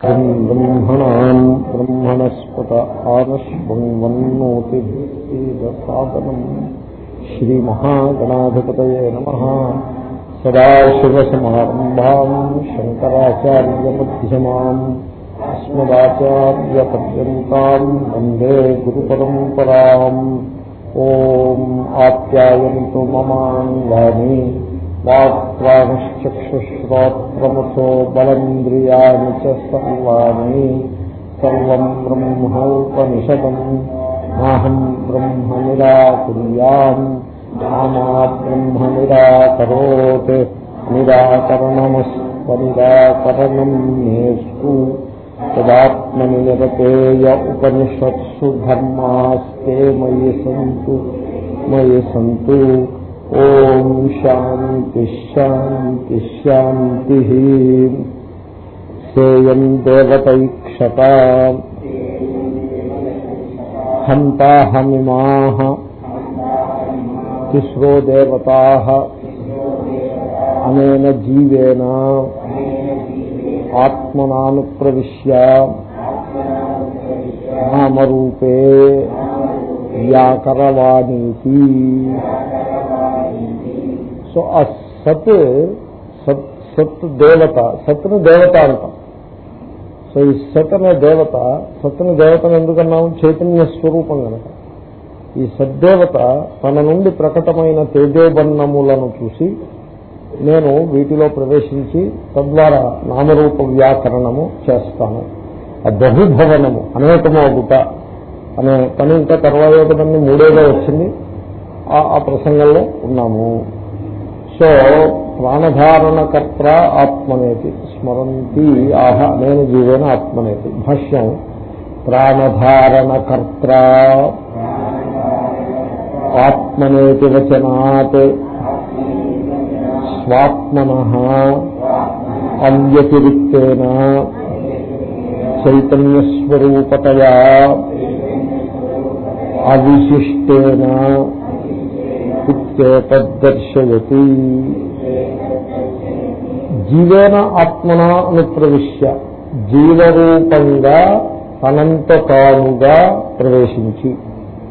బ్రహ్మణాం బ్రహ్మణస్పత ఆనశ్వన్వన్నోతిసాదనం శ్రీమహాగణాధిపతయే నమ. సదాశివసమారంభాం శంకరాచార్యమ్యమాం అస్మదాచార్యపర్యంతం వందే గురు పరంపరా ఓం ఆప్యాయంతు మమాంగాని బలంద్రియాణి సర్వాణి సర్వం బ్రహ్మోపనిషదం నాహం బ్రహ్మ నిరాకుర్యాం నామా బ్రహ్మ నిరాకరోత్ నిరాకరణమస్వనిరాకరణం నేస్తు తదాత్మని నిరతేయ ఉపనిషత్సు ధర్మాస్తే మయి సంతు మయి సంతు ఓం శాంతి శాంతి శాంతి సేయం దేవతైక్షత హంతాహమిమా తిస్రో దేవత అనేన జీవేన ఆత్మనాను ప్రవిశ్య నామరూపే వ్యాకరవాణీతి సో ఆ సత్ సత్ సత్ దేవత సత్ను దేవత అంటాం. సో ఈ సత్ అనే దేవత సత్ను దేవతను ఎందుకన్నాము చైతన్య స్వరూపం కనుక. ఈ సద్దేవత తన నుండి ప్రకటమైన తేజోబన్నములను చూసి నేను వీటిలో ప్రవేశించి తద్వారా నామరూప వ్యాకరణము చేస్తాను. ఆ బహుభవనము అనేకము అగుట అనే పని ఇంకా తర్వాత పని మూడేదో వచ్చింది. ఆ ప్రసంగంలో ఉన్నాము. సో ప్రాణధారణకర్త ఆత్మనేతి స్మరంతి ఆహ నేను జీవేన ఆత్మనేతి భాష్యం. ప్రాణధారణకర్త ఆత్మనేతి వచనాత్ స్వాత్మన అవ్యతిరిక్తేన చైతన్యస్వరూపతయా అవిశిష్టేన ఇత్యేతద్దర్శయతి జీవేన ఆత్మన అనుప్రవిశ్య. జీవరూపంగా అనంత తానుగా ప్రవేశించి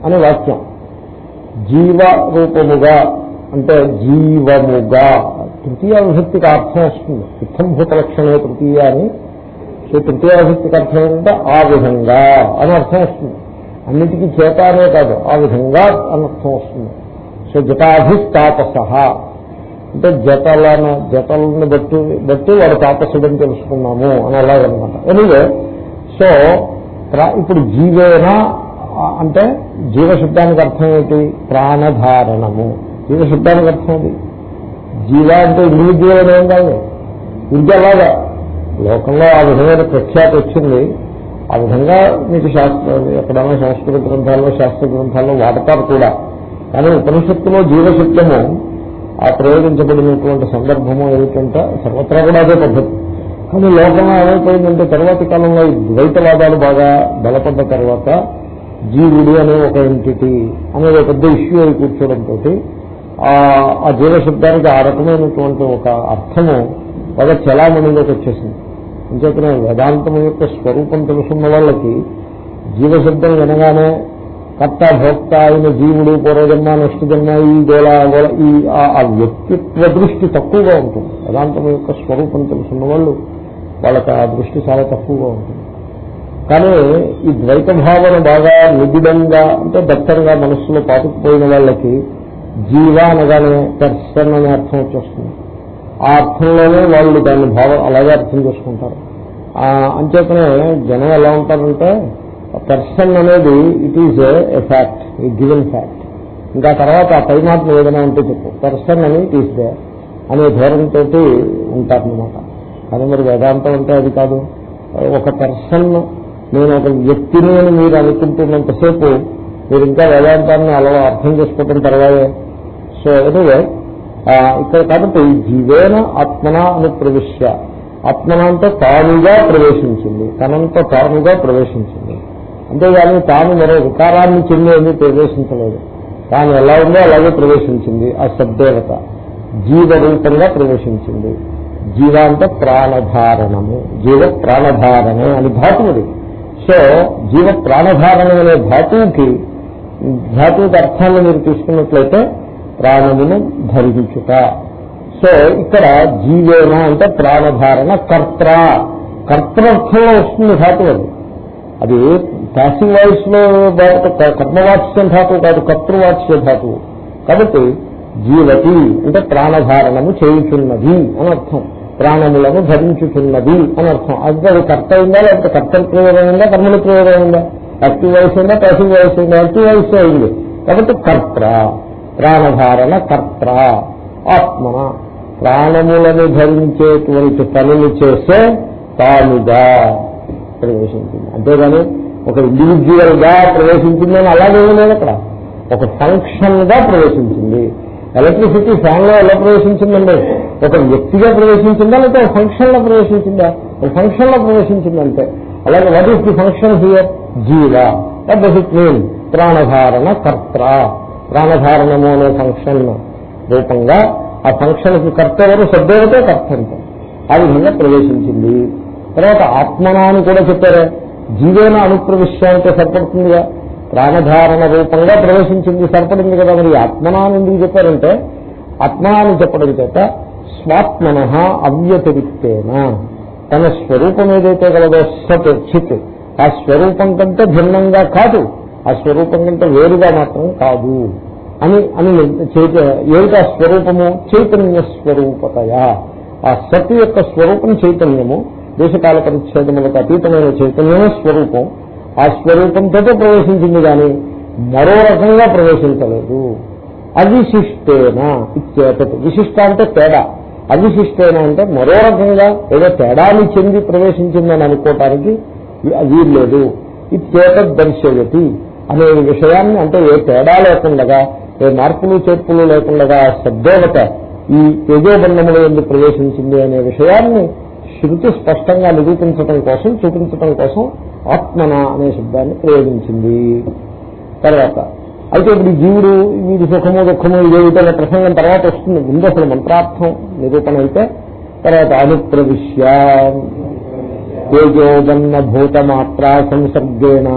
అనే వాక్యం. జీవ రూపముగా అంటే జీవముగా. తృతీయ విభక్తికి అర్థం వస్తుంది. ఇత్తంభూత లక్షణే తృతీయ అని. సో తృతీయ విభక్తికి అర్థం ఏంటంటే ఆ విధంగా అని అర్థం వస్తుంది. అన్నిటికీ చేత అనే కాదు. ఆ విధంగా అని అర్థం వస్తుంది. సో జటాధిస్తాపస అంటే జటలను జటలను బట్టి బట్టి వాడు తాపసుడని తెలుసుకున్నాము అని అలాగనమాట ఎనివే సో ఇప్పుడు జీవేన అంటే జీవశబ్దానికి అర్థం ఏంటి? ప్రాణధారణము. జీవశబ్దానికి అర్థం అది. జీవ అంటే ఇండివిజువల్ ఏం కాదు. ఇంకే అలాగా. లోకంలో ఆ విధమైన ప్రఖ్యాతి వచ్చింది. ఆ విధంగా మీకు శాస్త్ర ఎక్కడైనా శాస్త్ర గ్రంథాల్లో శాస్త్ర గ్రంథాల్లో వాడతారు కూడా. కానీ ఉపనిషత్తులో జీవశబ్దము ఆ ప్రయోగించబడినటువంటి సందర్భము ఏమిటంటే సర్వత్రా కూడా అదే పద్ధతి. కానీ లోకంలో ఏమైపోయిందంటే తర్వాతి కాలంలో ఈ ద్వైతవాదాలు బాగా బలపడ్డ తర్వాత జీవుడు అనే ఒక ఎంటిటీ అనేది పెద్ద ఇష్యూ అయి కూర్చోవడంతో ఆ జీవశబ్దానికి ఆ రకమైనటువంటి ఒక అర్థము బాగా చలామణిలోకి వచ్చేసింది. అంచేతనే వేదాంతం యొక్క స్వరూపం తెలుసున్న వాళ్ళకి జీవశబ్దం వినగానే కర్త భోక్త అయిన జీవుడు పూర్వజన్మ నెక్స్ట్ జన్మ ఈ గోళ గోళ ఈ ఆ వ్యక్తిత్వ దృష్టి తక్కువగా ఉంటుంది. వేదాంతం యొక్క స్వరూపం తెలుసున్న వాళ్ళు వాళ్ళకి ఆ దృష్టి చాలా తక్కువగా ఉంటుంది. కానీ ఈ ద్వైత భావన బాగా నిబిడంగా అంటే దత్తంగా మనస్సులో పాతుకుపోయిన వాళ్ళకి జీవ అనగానే పర్సన్ అనే అర్థం వచ్చేస్తుంది. ఆ అర్థంలోనే వాళ్ళు దాన్ని భావం అలాగే అర్థం చేసుకుంటారు. అంచేతనే జనం ఎలా ఉంటారంటే పర్సన్ అనేది it is a fact a given fact ఇంకా తర్వాత పై మాటలు ఏదైనా ఉంటే చెప్పు. పర్సన్ అని ఇట్ దే అనే ధోరణితో ఉంటారనమాట కానీ మరి వేదాంతం అంటే అది కాదు. ఒక పర్సన్ నేను ఒక వ్యక్తిని అని మీరు అనుకుంటున్నంతసేపు మీరు ఇంకా వేదాంతాన్ని అలా అర్థం చేసుకోవడం తర్వాతే సో ఎనివే ఇక్కడ కాబట్టి జీవేన ఆత్మన అని ప్రవిశ్య. ఆత్మన అంటే తానుగా ప్రవేశించింది. తనంత తానుగా ప్రవేశించింది. అంతేగాని తాను మరో వికారాన్ని చెందేది ప్రవేశించలేదు. తాను ఎలా ఉందో అలాగే ప్రవేశించింది. ఆ సద్దేవత జీవరూపంగా ప్రవేశించింది. జీవ అంటే ప్రాణధారణము. జీవ ప్రాణధారణే అని ధాతువుది. సో జీవ ప్రాణధారణం అనే ధాతువుకి ధాతువుకి అర్థాన్ని మీరు తీసుకున్నట్లయితే ప్రాణమును ధరించుట. సో ఇక్కడ జీవేన అంటే ప్రాణధారణ కర్త. కర్తృర్థంలో వస్తుంది ధాతువు అది. అది ప్యాసింగ్ వాయిస్లో కర్మవాచ్యం ధాతువు కాదు కర్తృవాచ్య ధాతువు. కాబట్టి జీవతి అంటే ప్రాణధారణము చేయుచున్నది అని అర్థం. ప్రాణములను ధరించుచున్నది అని అర్థం. అది అది కర్త అయిందా లేకపోతే కర్తల ప్రయోగం అయిందా కర్మల ప్రయోగం అయిందా యాక్టివ్ వాయిస్ అయిందా ప్యాసివ్ వాయిస్ అయిందా? యాక్టివ్ వాయిస్ అయింది. కాబట్టి కర్త ప్రాణధారణ కర్త ఆత్మన. ప్రాణములను ధరించేటువంటి పనులు చేసే తానుగా. ప్రవేశించింది అంతేగాని ఒక ఇండివిజువల్గా ప్రవేశించిందని అలాగే లేదు అక్కడ. ఒక ఫంక్షన్గా ప్రవేశించింది. ఎలక్ట్రిసిటీ ఫ్యాన్లో ఎలా ప్రవేశించిందండి? ఒక వ్యక్తిగా ప్రవేశించిందా లేకపోతే ఒక ఫంక్షన్లో ప్రవేశించిందా? ఒక ఫంక్షన్లో ప్రవేశించిందంటే. అలాగే what is the function here జీవ. వాట్ డస్ ఇట్ మీన్ ప్రాణధారణ కర్త. ప్రాణధారణము అనే ఫంక్షన్ రూపంగా ఆ ఫంక్షన్కి కర్త ఎవరు? శబ్దేవతే కర్త అంటే ఆ విధంగా ప్రవేశించింది. తర్వాత ఆత్మనా అని కూడా చెప్పారే. జీవేన అనుప్రవిశ్యానికి సరిపడుతుందిగా. ప్రాణధారణ రూపంగా ప్రవేశించింది సరిపడింది కదా. మరి ఆత్మనాన్ని ఎందుకు చెప్పారంటే ఆత్మనాన్ని చెప్పడం చేత స్వాత్మన అవ్యతిరిక్తేన. తన స్వరూపం ఏదైతే కలదో సత్ చిత్ ఆ స్వరూపం కంటే భిన్నంగా కాదు ఆ స్వరూపం కంటే వేరుగా మాత్రం కాదు అని అని ఏమిటా స్వరూపము? చైతన్య స్వరూపతయా. ఆ సత్ యొక్క స్వరూపం చైతన్యము. దేశకాల పరిచ్ఛేదములకు అతీతమైన చైతన్యమే స్వరూపం. ఆ స్వరూపంతో ప్రవేశించింది కానీ మరో రకంగా ప్రవేశించలేదు. అవిశిష్టేన ఇచ్చేట విశిష్ట అంటే తేడా. అవిశిష్టేన అంటే మరో రకంగా ఏదో తేడాన్ని చెంది ప్రవేశించిందని అనుకోవటానికి వీల్లేదు. ఇచ్చేతద్ దర్శయతి అనే విషయాన్ని అంటే ఏ తేడా లేకుండగా ఏ మార్పులు చేర్పులు లేకుండగా సద్దేవత ఈ తేజోబంధములు ఎందుకు ప్రవేశించింది అనే విషయాన్ని శృతి స్పష్టంగా నిరూపించటం కోసం చూపించటం కోసం ఆత్మన అనే శబ్దాన్ని ప్రయోగించింది. తర్వాత అయితే ఇప్పుడు జీవుడు వీడి సుఖము దుఃఖము ఇదేమిటో అనే ప్రసంగం తర్వాత వస్తుంది. ముందు అసలు మంత్రార్థం నిరూపణ అయితే తర్వాత అనుప్రవిశ్య. తేజోగన్న భూతమాత్ర సంసర్గేణ.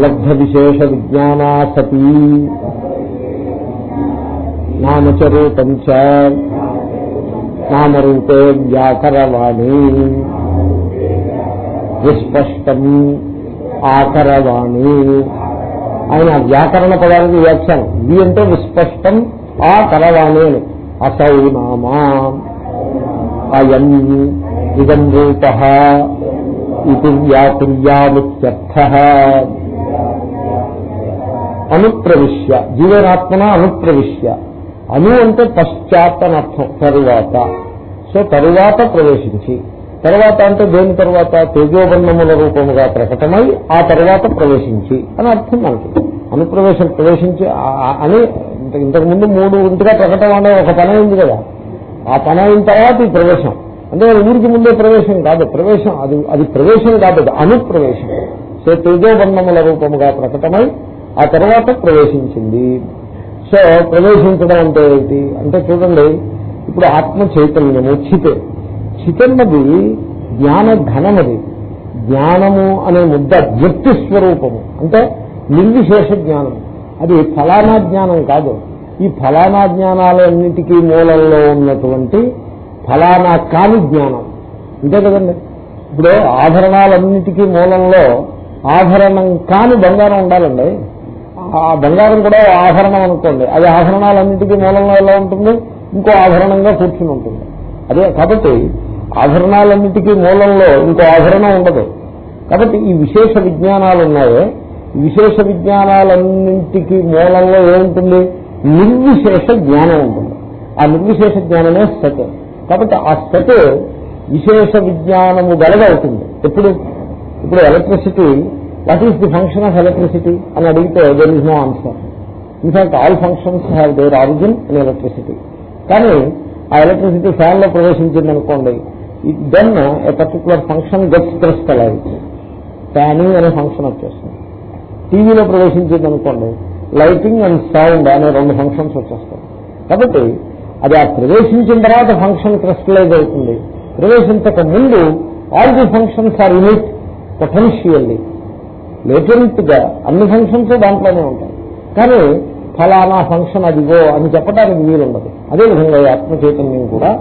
లబ్ధ విశేష విజ్ఞానా సతీ. నామచరూపం చ. నామరూపే వ్యాకరవాణి. విస్పష్టం ఆకరవాణి. ఆయన వ్యాకరణ పదానికి వ్యాఖ్యానం. వి అంటే విస్పష్టం ఆ కరవాణి అని. అసౌ నామా. అయం ఇదం రూప. ఇది వ్యాకుర్యామిత్యర్థ అనుప్రవిశ్య. జీవనాత్మన అనుప్రవిశ్య. అను అంటే పశ్చాత్ అని అర్థం తరువాత. సో తరువాత ప్రవేశించి తర్వాత అంటే దేని తర్వాత? తేజోబంధముల రూపముగా ప్రకటమై ఆ తర్వాత ప్రవేశించి అని అర్థం మనకి. అనుప్రవేశం ప్రవేశించి అని ఇంతకు ముందు మూడు ఇంటిగా ప్రకటన అనే ఒక పని అయింది కదా. ఆ పని అయిన తర్వాత ఈ ప్రవేశం. అంటే ఊరికి ముందే ప్రవేశం కాదు. ప్రవేశం అది అది ప్రవేశం కాదు అనుప్రవేశం. సో తేజోబంధముల రూపముగా ప్రకటమై ఆ తర్వాత ప్రవేశించింది. సో ప్రవేశించడం అంటే ఏంటి? అంటే చూడండి ఇప్పుడు ఆత్మ చైతన్యము చితే. చితన్నది జ్ఞాన ఘనమది. జ్ఞానము అనే ముద్ద వ్యక్తి స్వరూపము. అంటే నిర్విశేష జ్ఞానం. అది ఫలానా జ్ఞానం కాదు. ఈ ఫలానా జ్ఞానాలన్నిటికీ మూలంలో ఉన్నటువంటి ఫలానా కాని జ్ఞానం. అంతే కదండి? ఇప్పుడు ఆభరణాలన్నిటికీ మూలంలో ఆభరణం కాని బంగారం ఉండాలండి. ఆ బంగారం కూడా ఆభరణం అనుకోండి. అది ఆభరణాలన్నింటికీ మూలంలో ఎలా ఉంటుంది? ఇంకో ఆభరణంగా కూర్చుని ఉంటుంది. అదే కాబట్టి ఆభరణాలన్నిటికీ మూలంలో ఇంకో ఆభరణం ఉండదు. కాబట్టి ఈ విశేష విజ్ఞానాలు ఉన్నాయే. విశేష విజ్ఞానాలన్నింటికి మూలంలో ఏముంటుంది? నిర్విశేష జ్ఞానం ఉంటుంది. ఆ నిర్విశేష జ్ఞానమే సత్. కాబట్టి ఆ సత్ విశేష విజ్ఞానము గలగవుతుంది ఎప్పుడు? ఇప్పుడు electricity what is the function of electricity అని అడిగితే there is no answer in fact all functions have their origin in electricity కానీ ఆ ఎలక్ట్రిసిటీ ఫ్యాన్లో ప్రవేశించింది అనుకోండి then a particular function gets crystallize fanning అనే ఫంక్షన్ వచ్చేస్తుంది. టీవీలో ప్రవేశించింది అనుకోండి లైటింగ్ అండ్ సౌండ్ అనే రెండు ఫంక్షన్స్ వచ్చేస్తాయి. కాబట్టి అది ఆ ప్రవేశించిన తర్వాత ఫంక్షన్ క్రిస్టలైజ్ అవుతుంది. ప్రవేశించక ముందు all the functions are unit potentially latent అన్ని ఫంక్షన్స్ దాంట్లోనే ఉంటాయి. కానీ ఫలానా ఫంక్షన్ అదిగో అని చెప్పడానికి వీలుండదు. అదేవిధంగా ఈ ఆత్మ చైతన్యం కూడా.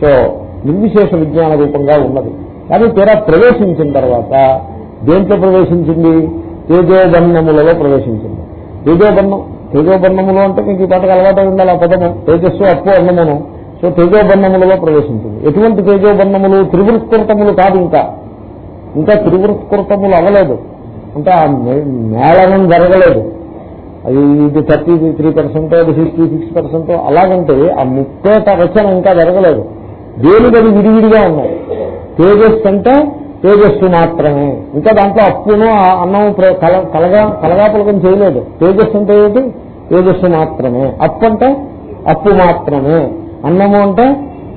సో నిర్విశేష విజ్ఞాన రూపంగా ఉన్నది. కానీ తీరా ప్రవేశించిన తర్వాత దేంట్లో ప్రవేశించింది? తేజోబన్నములలో ప్రవేశించింది. తేజోబన్నం తేజోబన్నములు అంటే మీకు ఈ పాటకు అలవాటు ఉండాలి ఆ పదము. తేజస్సు అప్పు అన్నమును. సో తేజోబన్నములలో ప్రవేశించింది. ఎటువంటి తేజోబన్నములు? త్రివృత్కృతములు కాదు ఇంకా. ఇంకా త్రివృత్కృతములు అవ్వలేదు. అంటే ఆ మే- మేళనం జరగలేదు. అది ఇది థర్టీ త్రీ పర్సెంట్ అది ఫిఫ్టీ సిక్స్ పర్సెంట్ అలాగంటే ఆ ముప్పేట రచన ఇంకా జరగలేదు. దేనికది విడివిడిగా ఉన్నాయి? తేజస్సు అంటే తేజస్సు మాత్రమే. ఇంకా దాంట్లో అప్పును అన్నం ప్ర- కల కలగా కలగాపులకం చేయలేదు. తేజస్సు అంటే ఏంటి తేజస్సు మాత్రమే. అప్పు అంటే అప్పు మాత్రమే. అన్నము అంటే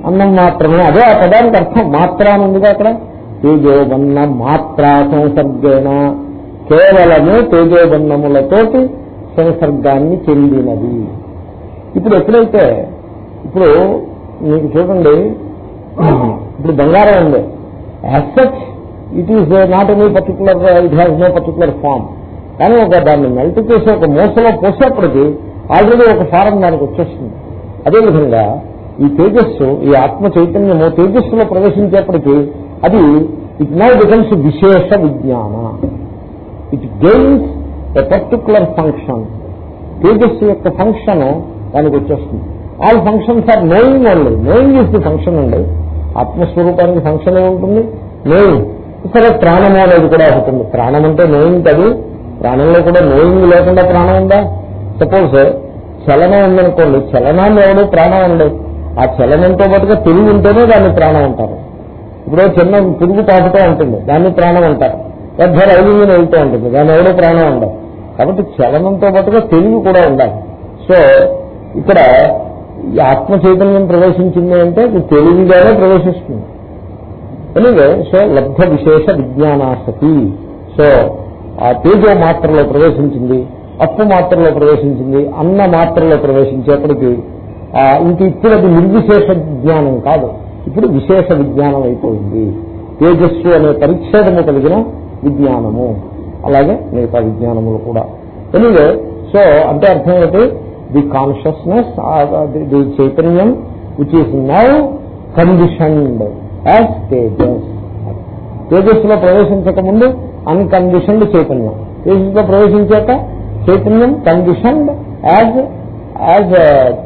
అన్నం మాత్రమే. అదే ఆ పదానికి అర్థం. మాత్ర అని ఉందిగా అక్కడ. తేజోబన్న మాత్ర సంసర్గేణ కేవలము తేజోబన్నములతోటి సంసర్గాన్ని చెందినది. ఇప్పుడు ఎప్పుడైతే ఇప్పుడు మీకు చూడండి ఇప్పుడు బంగారం ఉంది. As it is not any particular it has no particular form కానీ ఒక దాన్ని మెల్ట్ చేసి ఒక మూసలో పోసేప్పటికి ఆల్రెడీ ఒక ఫారం దానికి వచ్చేస్తుంది. అదేవిధంగా ఈ తేజస్సు ఈ ఆత్మ చైతన్యము తేజస్సులో ప్రవేశించేప్పటికీ అది ఇట్ నౌ బికమ్స్ విశేష విజ్ఞాన. It gains a particular function తేజస్సు యొక్క ఫంక్షన్ దానికి వచ్చేస్తుంది. All functions are knowing only knowing is the function అండి ఆత్మస్వరూపానికి ఫంక్షన్ ఉంటుంది? నోయింగ్ సరే ప్రాణము అనేది కూడా ఉంటుంది ప్రాణం అంటే నోయింగ్ కాదు. ప్రాణంలో కూడా నోయింగ్ లేకుండా ప్రాణం ఉందా? సపోజ్ చలనం ఉందనుకోండి. చలనాన్ని ఎవడు? ప్రాణం ఉండదు ఆ చలనంతో పాటుగా తెలివి ఉంటేనే దాన్ని ప్రాణం అంటారు. ఇప్పుడు చిన్న పురుగు పాపుతూ ఉంటుంది. దాన్ని ప్రాణం అంటారు. పెద్ద రైలు మీద వెళ్తూ ఉంటుంది దాని ఎవడో ప్రాణం ఉండదు కాబట్టి చలనంతో పాటుగా తెలివి కూడా ఉండాలి సో ఇక్కడ ఆత్మ చైతన్యం ప్రవేశించింది అంటే అది తెలివిగానే ప్రవేశిస్తుంది. ఎనివే సో లబ్ధ విశేష విజ్ఞానాసతి సో ఆ తేజో మాత్రలో ప్రవేశించింది అప్పు మాత్రలో ప్రవేశించింది అన్న మాత్రలో ప్రవేశించేప్పటికీ ఆ, ఇంక ఇప్పుడు అది నిర్విశేష విజ్ఞానం కాదు. ఇప్పుడు విశేష విజ్ఞానం అయిపోయింది. తేజస్సు అనే పరిచ్ఛేదము కలిగిన విజ్ఞానము. అలాగే మిగతా విజ్ఞానములు కూడా. ఎనివే సో అంటే అర్థం ఏంటి ది కాన్షియస్నెస్ ది చైతన్యం which is now conditioned as Tejas తేజస్సులో ప్రవేశించక ముందు అన్కండిషన్డ్ చైతన్యం తేజస్సులో ప్రవేశించాక చైతన్యం కండిషన్డ్ యాజ్ యాజ్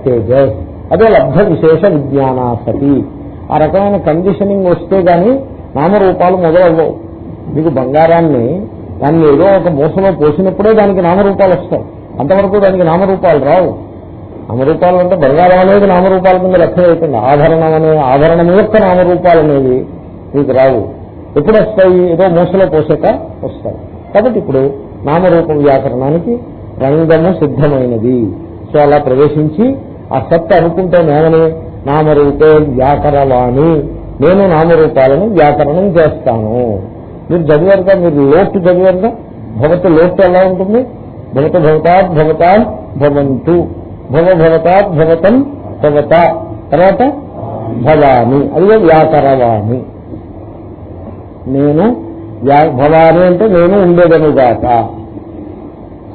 తేజస్ అదే లబ్ధ విశేష విజ్ఞానాసతి ఆ రకమైన కండిషనింగ్ వస్తే గాని నామరూపాలు మొదలవ్వవు. మీకు బంగారాన్ని దాన్ని ఏదో ఒక మూసలో పోసినప్పుడే దానికి నామరూపాలు వస్తాయి. అంతవరకు దానికి నామరూపాలు రావు. నామరూపాలు అంటే బంగారం అనేది నామరూపాల కింద లక్ష్యం అవుతుంది ఆభరణం అనే ఆభరణం యొక్క నామరూపాలు అనేవి మీకు రావు. ఎప్పుడు వస్తాయి? ఏదో మూసలో పోసాక వస్తాయి. కాబట్టి ఇప్పుడు నామరూపం వ్యాకరణానికి రంగము సిద్ధమైనది. సో అలా ప్రవేశించి ఆ సత్ అనుకుంటే నేనని నామరూపే వ్యాకరవాణి. నేను నామరూపాలను వ్యాకరణం చేస్తాను. మీరు చదివారుగా మీరు లోటు చదివారుగా భవత లోటు ఎలా ఉంటుంది? భవత భవతాత్ భవతాన్ భవంతు. భవ భవతాత్ భవతం భవత. తర్వాత భవాని. అదిగో వ్యాకరవాణి. నేను భవాని అంటే నేను ఉండేదనుగాక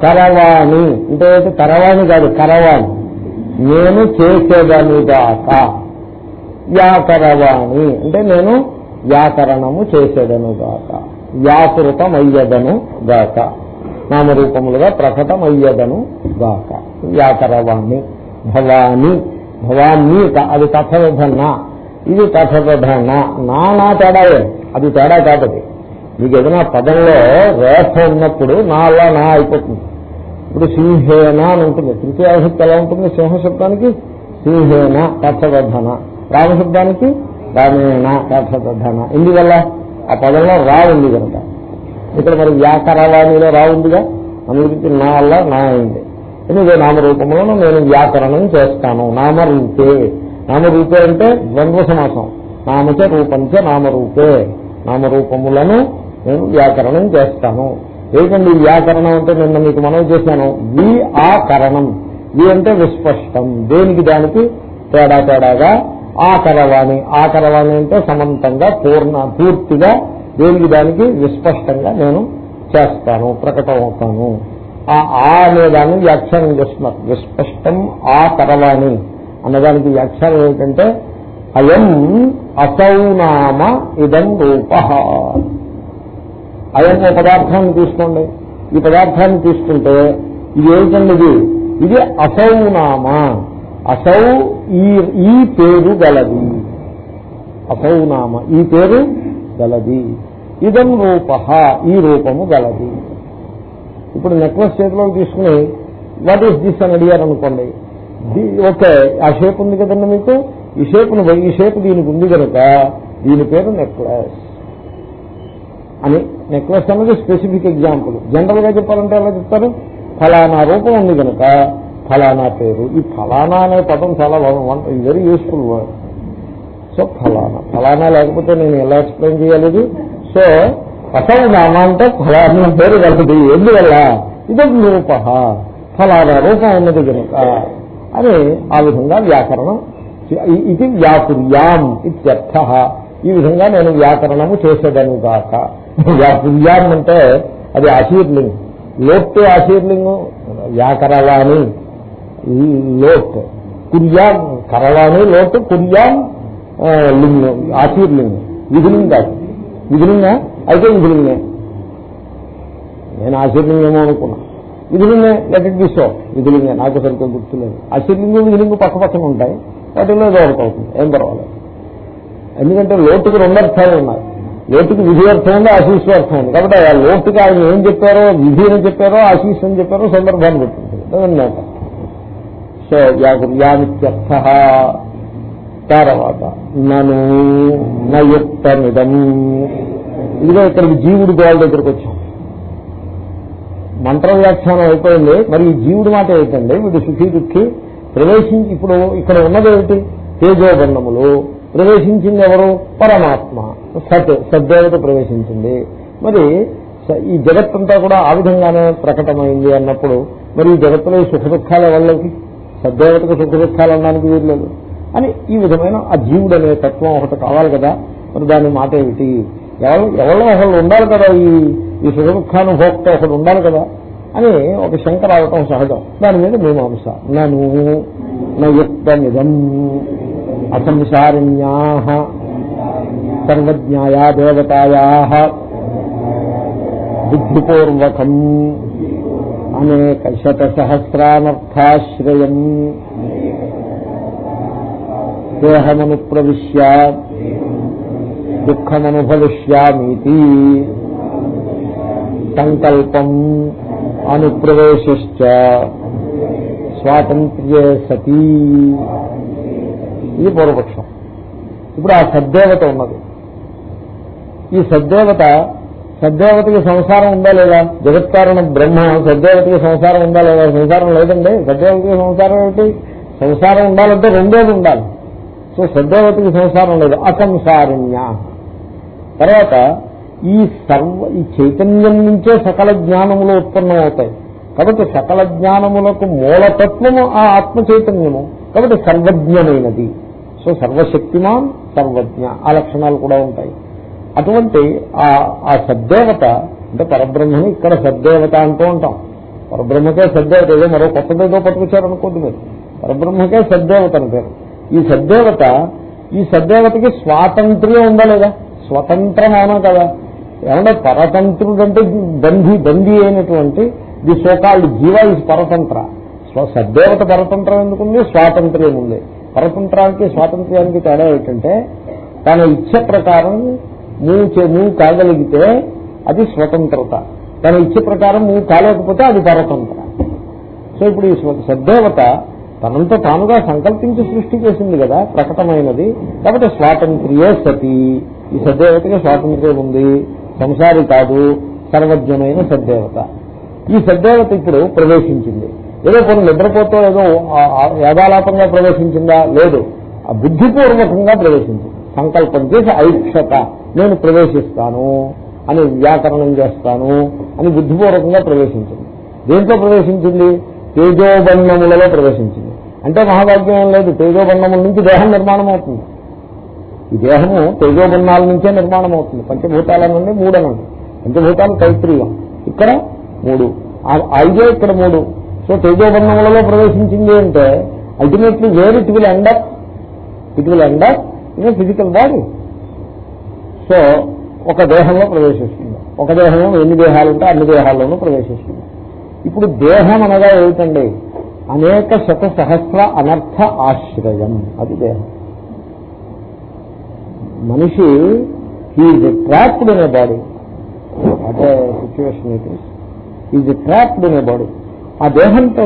కరవాణి. అంటే ఏంటి? కరవాణి కాదు కరవాణి. నేను చేసేదనుగాక వ్యాకరవాణి. అంటే నేను వ్యాకరణము చేసేదనుగాక వ్యాకృతమయ్యదను గాక. నామరూపములుగా ప్రకటమయ్యదను గాక. వ్యాకరవాణి. భవాని. భవాని అది కథవిధన. ఇది కథవిధన. నా నా తేడాయే అది తేడా కాదది. మీకు ఏదైనా పదంలో రేఖ ఉన్నప్పుడు నాలా నా అయిపోతుంది. ఇప్పుడు సింహేన అని ఉంటుంది. తృతీయాభక్తి ఎలా ఉంటుంది? సింహశబ్దానికి? సింహేన కథవధన. రామశబ్దానికి? రామేణ కథవధన ఎందువల్ల? ఆ పదంలో రా ఉంది కనుక. ఇక్కడ మరి వ్యాకరణలో రా ఉందిగా? అందుగురించి నా వల్ల నా అయింది. ఎందుకంటే నామరూపంలో నేను వ్యాకరణం చేస్తాను? నామరూపే. నామరూపే అంటే ద్వంద్వ సమాసం. నామచ రూపంచ నామరూపే. నామరూపములను నేను వ్యాకరణం చేస్తాను. ఏంటండి ఈ వ్యాకరణం అంటే నిన్న మీకు మనం చేశాను? వి ఆ కరణం వి అంటే విస్పష్టం. దేనికి దానికి తేడా తేడాగా ఆకరవాణి ఆకరవాణి అంటే సమంతంగా పూర్ణ పూర్తిగా దేనికి దానికి విస్పష్టంగా నేను చేస్తాను ప్రకటమవుతాను ఆ ఆ అనేదాన్ని వ్యాఖ్యానం చేస్తున్నారు. విస్పష్టం ఆ కరవాణి అన్నదానికి వ్యాఖ్యానం ఏమిటంటే అయం అసౌనామ ఇదం రూప. అయం ఓ పదార్థాన్ని తీసుకోండి. ఈ పదార్థాన్ని తీసుకుంటే ఇది ఏమిటండి ఇది? ఇది అసౌనామ అసౌ ఈ ఈ పేరు గలది. అసౌనామ ఈ పేరు గలది. ఇదం రూప ఈ రూపము గలది. ఇప్పుడు నెక్లెస్ చేతిలో తీసుకుని వాట్ ఈస్ దిస్ అని అడిగారు అనుకోండి ఓకే ఆ షేప్ ఉంది కదండి మీకు? ఈ షేప్ను ఈ షేప్ దీనికి ఉంది కనుక దీని పేరు నెక్లెస్. అని నెక్లెస్ అన్నది స్పెసిఫిక్ ఎగ్జాంపుల్ జనరల్గా చెప్పాలంటే ఎలా చెప్తారు? ఫలానా రూపం ఉంది కనుక ఫలానా పేరు. ఈ ఫలానా అనే పదం చాలా వెరీ యూస్ఫుల్ వర్డ్ సో ఫలానా. ఫలానా లేకపోతే నేను ఎలా ఎక్స్ప్లెయిన్ చేయలేదు? సో అసలు నామా అంటే ఫలానా పేరు కలుగుతుంది ఎందువల్ల? ఇదొక రూప. ఫలానా రూపం ఉన్నది కనుక అని ఆ విధంగా వ్యాకరణం ఇది వ్యాకుర్యాం ఇత్యర్థ. ఈ విధంగా నేను వ్యాకరణము చేసేదను కాక. వ్యాకుర్యాం అంటే అది ఆశీర్లింగ్. లోట్టు ఆశీర్లింగు. వ్యాకరవాణి. లోట్. కుర్యాం కరవాణి లోటు కుర్యాం ఆ, లింగం ఆశీర్లింగం. విధులింగ కాదు విధులింగ అయితే విధులింగే నేను ఆశీర్లింగేమో అనుకున్నా. విధులింగే లెట్ ఇట్ బి సో విధులింగే నాకు సరిగ్గా గుర్తులేదు. ఆశీర్లింగం విధులింగు పక్క పక్కన ఉంటాయి. వాటిలో ఏదో అవుతుంది. ఏం పర్వాలేదు. ఎందుకంటే లోటుకి రెండు అర్థాలు ఉన్నాయి. లోటుకి విధి అర్థం ఉంది ఆశీస్సు అర్థం ఉంది. కాబట్టి ఆ లోటుకి ఆయన ఏం చెప్పారో విధి అని చెప్పారో ఆశీస్సు అని చెప్పారో సందర్భాన్ని పెట్టుకుంటుంది అదన్నమాట. సో యాగుర్యామిత్యర్థ తర్వాత నను నయుక్తమిదం. ఇదిగో ఇక్కడికి జీవుడి గోల దగ్గరకు వచ్చాం మంత్ర వ్యాఖ్యానం అయిపోయింది. మరి ఈ జీవుడి మాట ఏంటండి వీడు సుఖీ దుఃఖి ప్రవేశించి ఇప్పుడు ఇక్కడ ఉన్నదేమిటి తేజోబంధములు ప్రవేశించింది ఎవరు? పరమాత్మ. సత్ సద్దేవత ప్రవేశించింది. మరి ఈ జగత్తంతా కూడా ఆ విధంగానే ప్రకటమైంది అన్నప్పుడు మరి ఈ జగత్తులో ఈ సుఖ దుఃఖాల వాళ్ళకి సద్దేవతకు సుఖ దుఃఖాలు అనడానికి వీర్లేదు అని ఈ విధమైన ఆ జీవుడు అనే తత్వం ఒకటి కావాలి కదా. మరి దాని మాట ఏమిటి? ఎవరు ఎవరో ఒకళ్ళు ఉండాలి కదా ఈ ఈ సుఖ దుఃఖానుభోక్త ఒకడు ఉండాలి కదా అని ఒక శంక రావటం సహజం. దాని మీద మీమాంస. నను నయుక్తమిదం అసంసారిణ్యా సర్వజ్ఞాయా దేవతాయా బుద్ధిపూర్వకం అనేక శత సహస్రానర్థాశ్రయం దేహమను ప్రవిశ్య దుఃఖమనుభవిష్యామీతి. సంకల్పం అనుప్రవేశిశ్చ స్వాతంత్ర్యే సతీ. ఇది పూర్వపక్షం. ఇప్పుడు ఆ సద్దేవత ఉన్నది. ఈ సద్దేవత సద్దేవతకి సంసారం ఉందా లేదా? జగత్కారణ బ్రహ్మ సద్దేవతకి సంసారం ఉందా లేదా? సంసారం లేదండి. సద్దేవతకి సంసారం ఏమిటి? సంసారం ఉండాలంటే రెండోది ఉండాలి. సో సద్దేవతకి సంసారం లేదు. అసంసారిణ్య. తర్వాత ఈ సర్వ ఈ చైతన్యం నుంచే సకల జ్ఞానములు ఉత్పన్నం అవుతాయి కాబట్టి సకల జ్ఞానములకు మూలతత్వము ఆ ఆత్మ చైతన్యము కాబట్టి సర్వజ్ఞమైనది. సో సర్వశక్తిమాన్ సర్వజ్ఞ. ఆ లక్షణాలు కూడా ఉంటాయి. అటువంటి ఆ ఆ సద్దేవత అంటే పరబ్రహ్మని ఇక్కడ సద్దేవత అంటూ ఉంటాం. పరబ్రహ్మకే సద్దేవత ఏదో మరో కొత్తదేదో పట్టుకొచ్చారనుకోండి మీరు. పరబ్రహ్మకే సద్దేవత అని పేరు. ఈ సద్దేవత ఈ సద్దేవతకి స్వాతంత్ర్యం ఉందా లేదా? స్వతంత్రం అవునా కదా? ఏమంటే పరతంత్రుడు అంటే బంధి బంధి అయినటువంటి ది సోకాల్డ్ జీవ ఇస్ పరతంత్ర. స్వ- సద్దేవత పరతంత్రం ఎందుకుంది? స్వాతంత్ర్యం ఉంది. పరతంత్రానికి స్వాతంత్ర్యానికి తేడా ఏంటంటే తన ఇచ్చ ప్రకారం నువ్వు చే- నువ్వు కాగలిగితే అది స్వతంత్రత. తన ఇచ్చ ప్రకారం నువ్వు కాలేకపోతే అది పరతంత్ర. సో ఇప్పుడు ఈ సద్దేవత తనంత తానుగా సంకల్పించి సృష్టి చేసింది కదా ప్రకటమైనది. కాబట్టి స్వాతంత్ర్యే సతి. ఈ సద్దేవతకి స్వాతంత్ర్యం ఉంది. సంసారి కాదు సర్వజ్ఞమైన సద్దేవత. ఈ సద్దేవత ఇప్పుడు ప్రవేశించింది. ఏదో కొన్ని నిద్రపోతూ ఏదో యాదాలాపంగా ప్రవేశించిందా? లేదు. ఆ బుద్ధిపూర్వకంగా ప్రవేశించింది. సంకల్పం చేసి ఐక్షత నేను ప్రవేశిస్తాను అని వ్యాకరణం చేస్తాను అని బుద్ధిపూర్వకంగా ప్రవేశించింది. దేంట్లో ప్రవేశించింది? తేజోబన్నములలో ప్రవేశించింది. అంటే మహాభాగ్యం ఏం లేదు. తేజోబన్నముల నుంచి దేహం నిర్మాణం అవుతుంది ఈ దేహము తేజోబన్నాల నుంచే నిర్మాణం అవుతుంది పంచభూతాల నుండి మూడనండి పంచభూతాలు తైత్రీయం. ఇక్కడ మూడు. ఆ- ఐదే ఇక్కడ మూడు. సో తేజోబన్నములలో ప్రవేశించింది అంటే ultimately where it will end up up it will end up up physical body. So ఒక దేహంలో ప్రవేశిస్తుంది. ఒక దేహంలో ఎన్ని దేహాలు ఉంటే అన్ని దేహాల్లోనూ ప్రవేశిస్తుంది. ఇప్పుడు దేహం అనగా ఏమిటండి? అనేక శత సహస్ర అనర్థ ఆశ్రయం. అది దేహం. మనిషి he's trapped in a body అదే situation it is is trapped in a body ఆ దేహంతో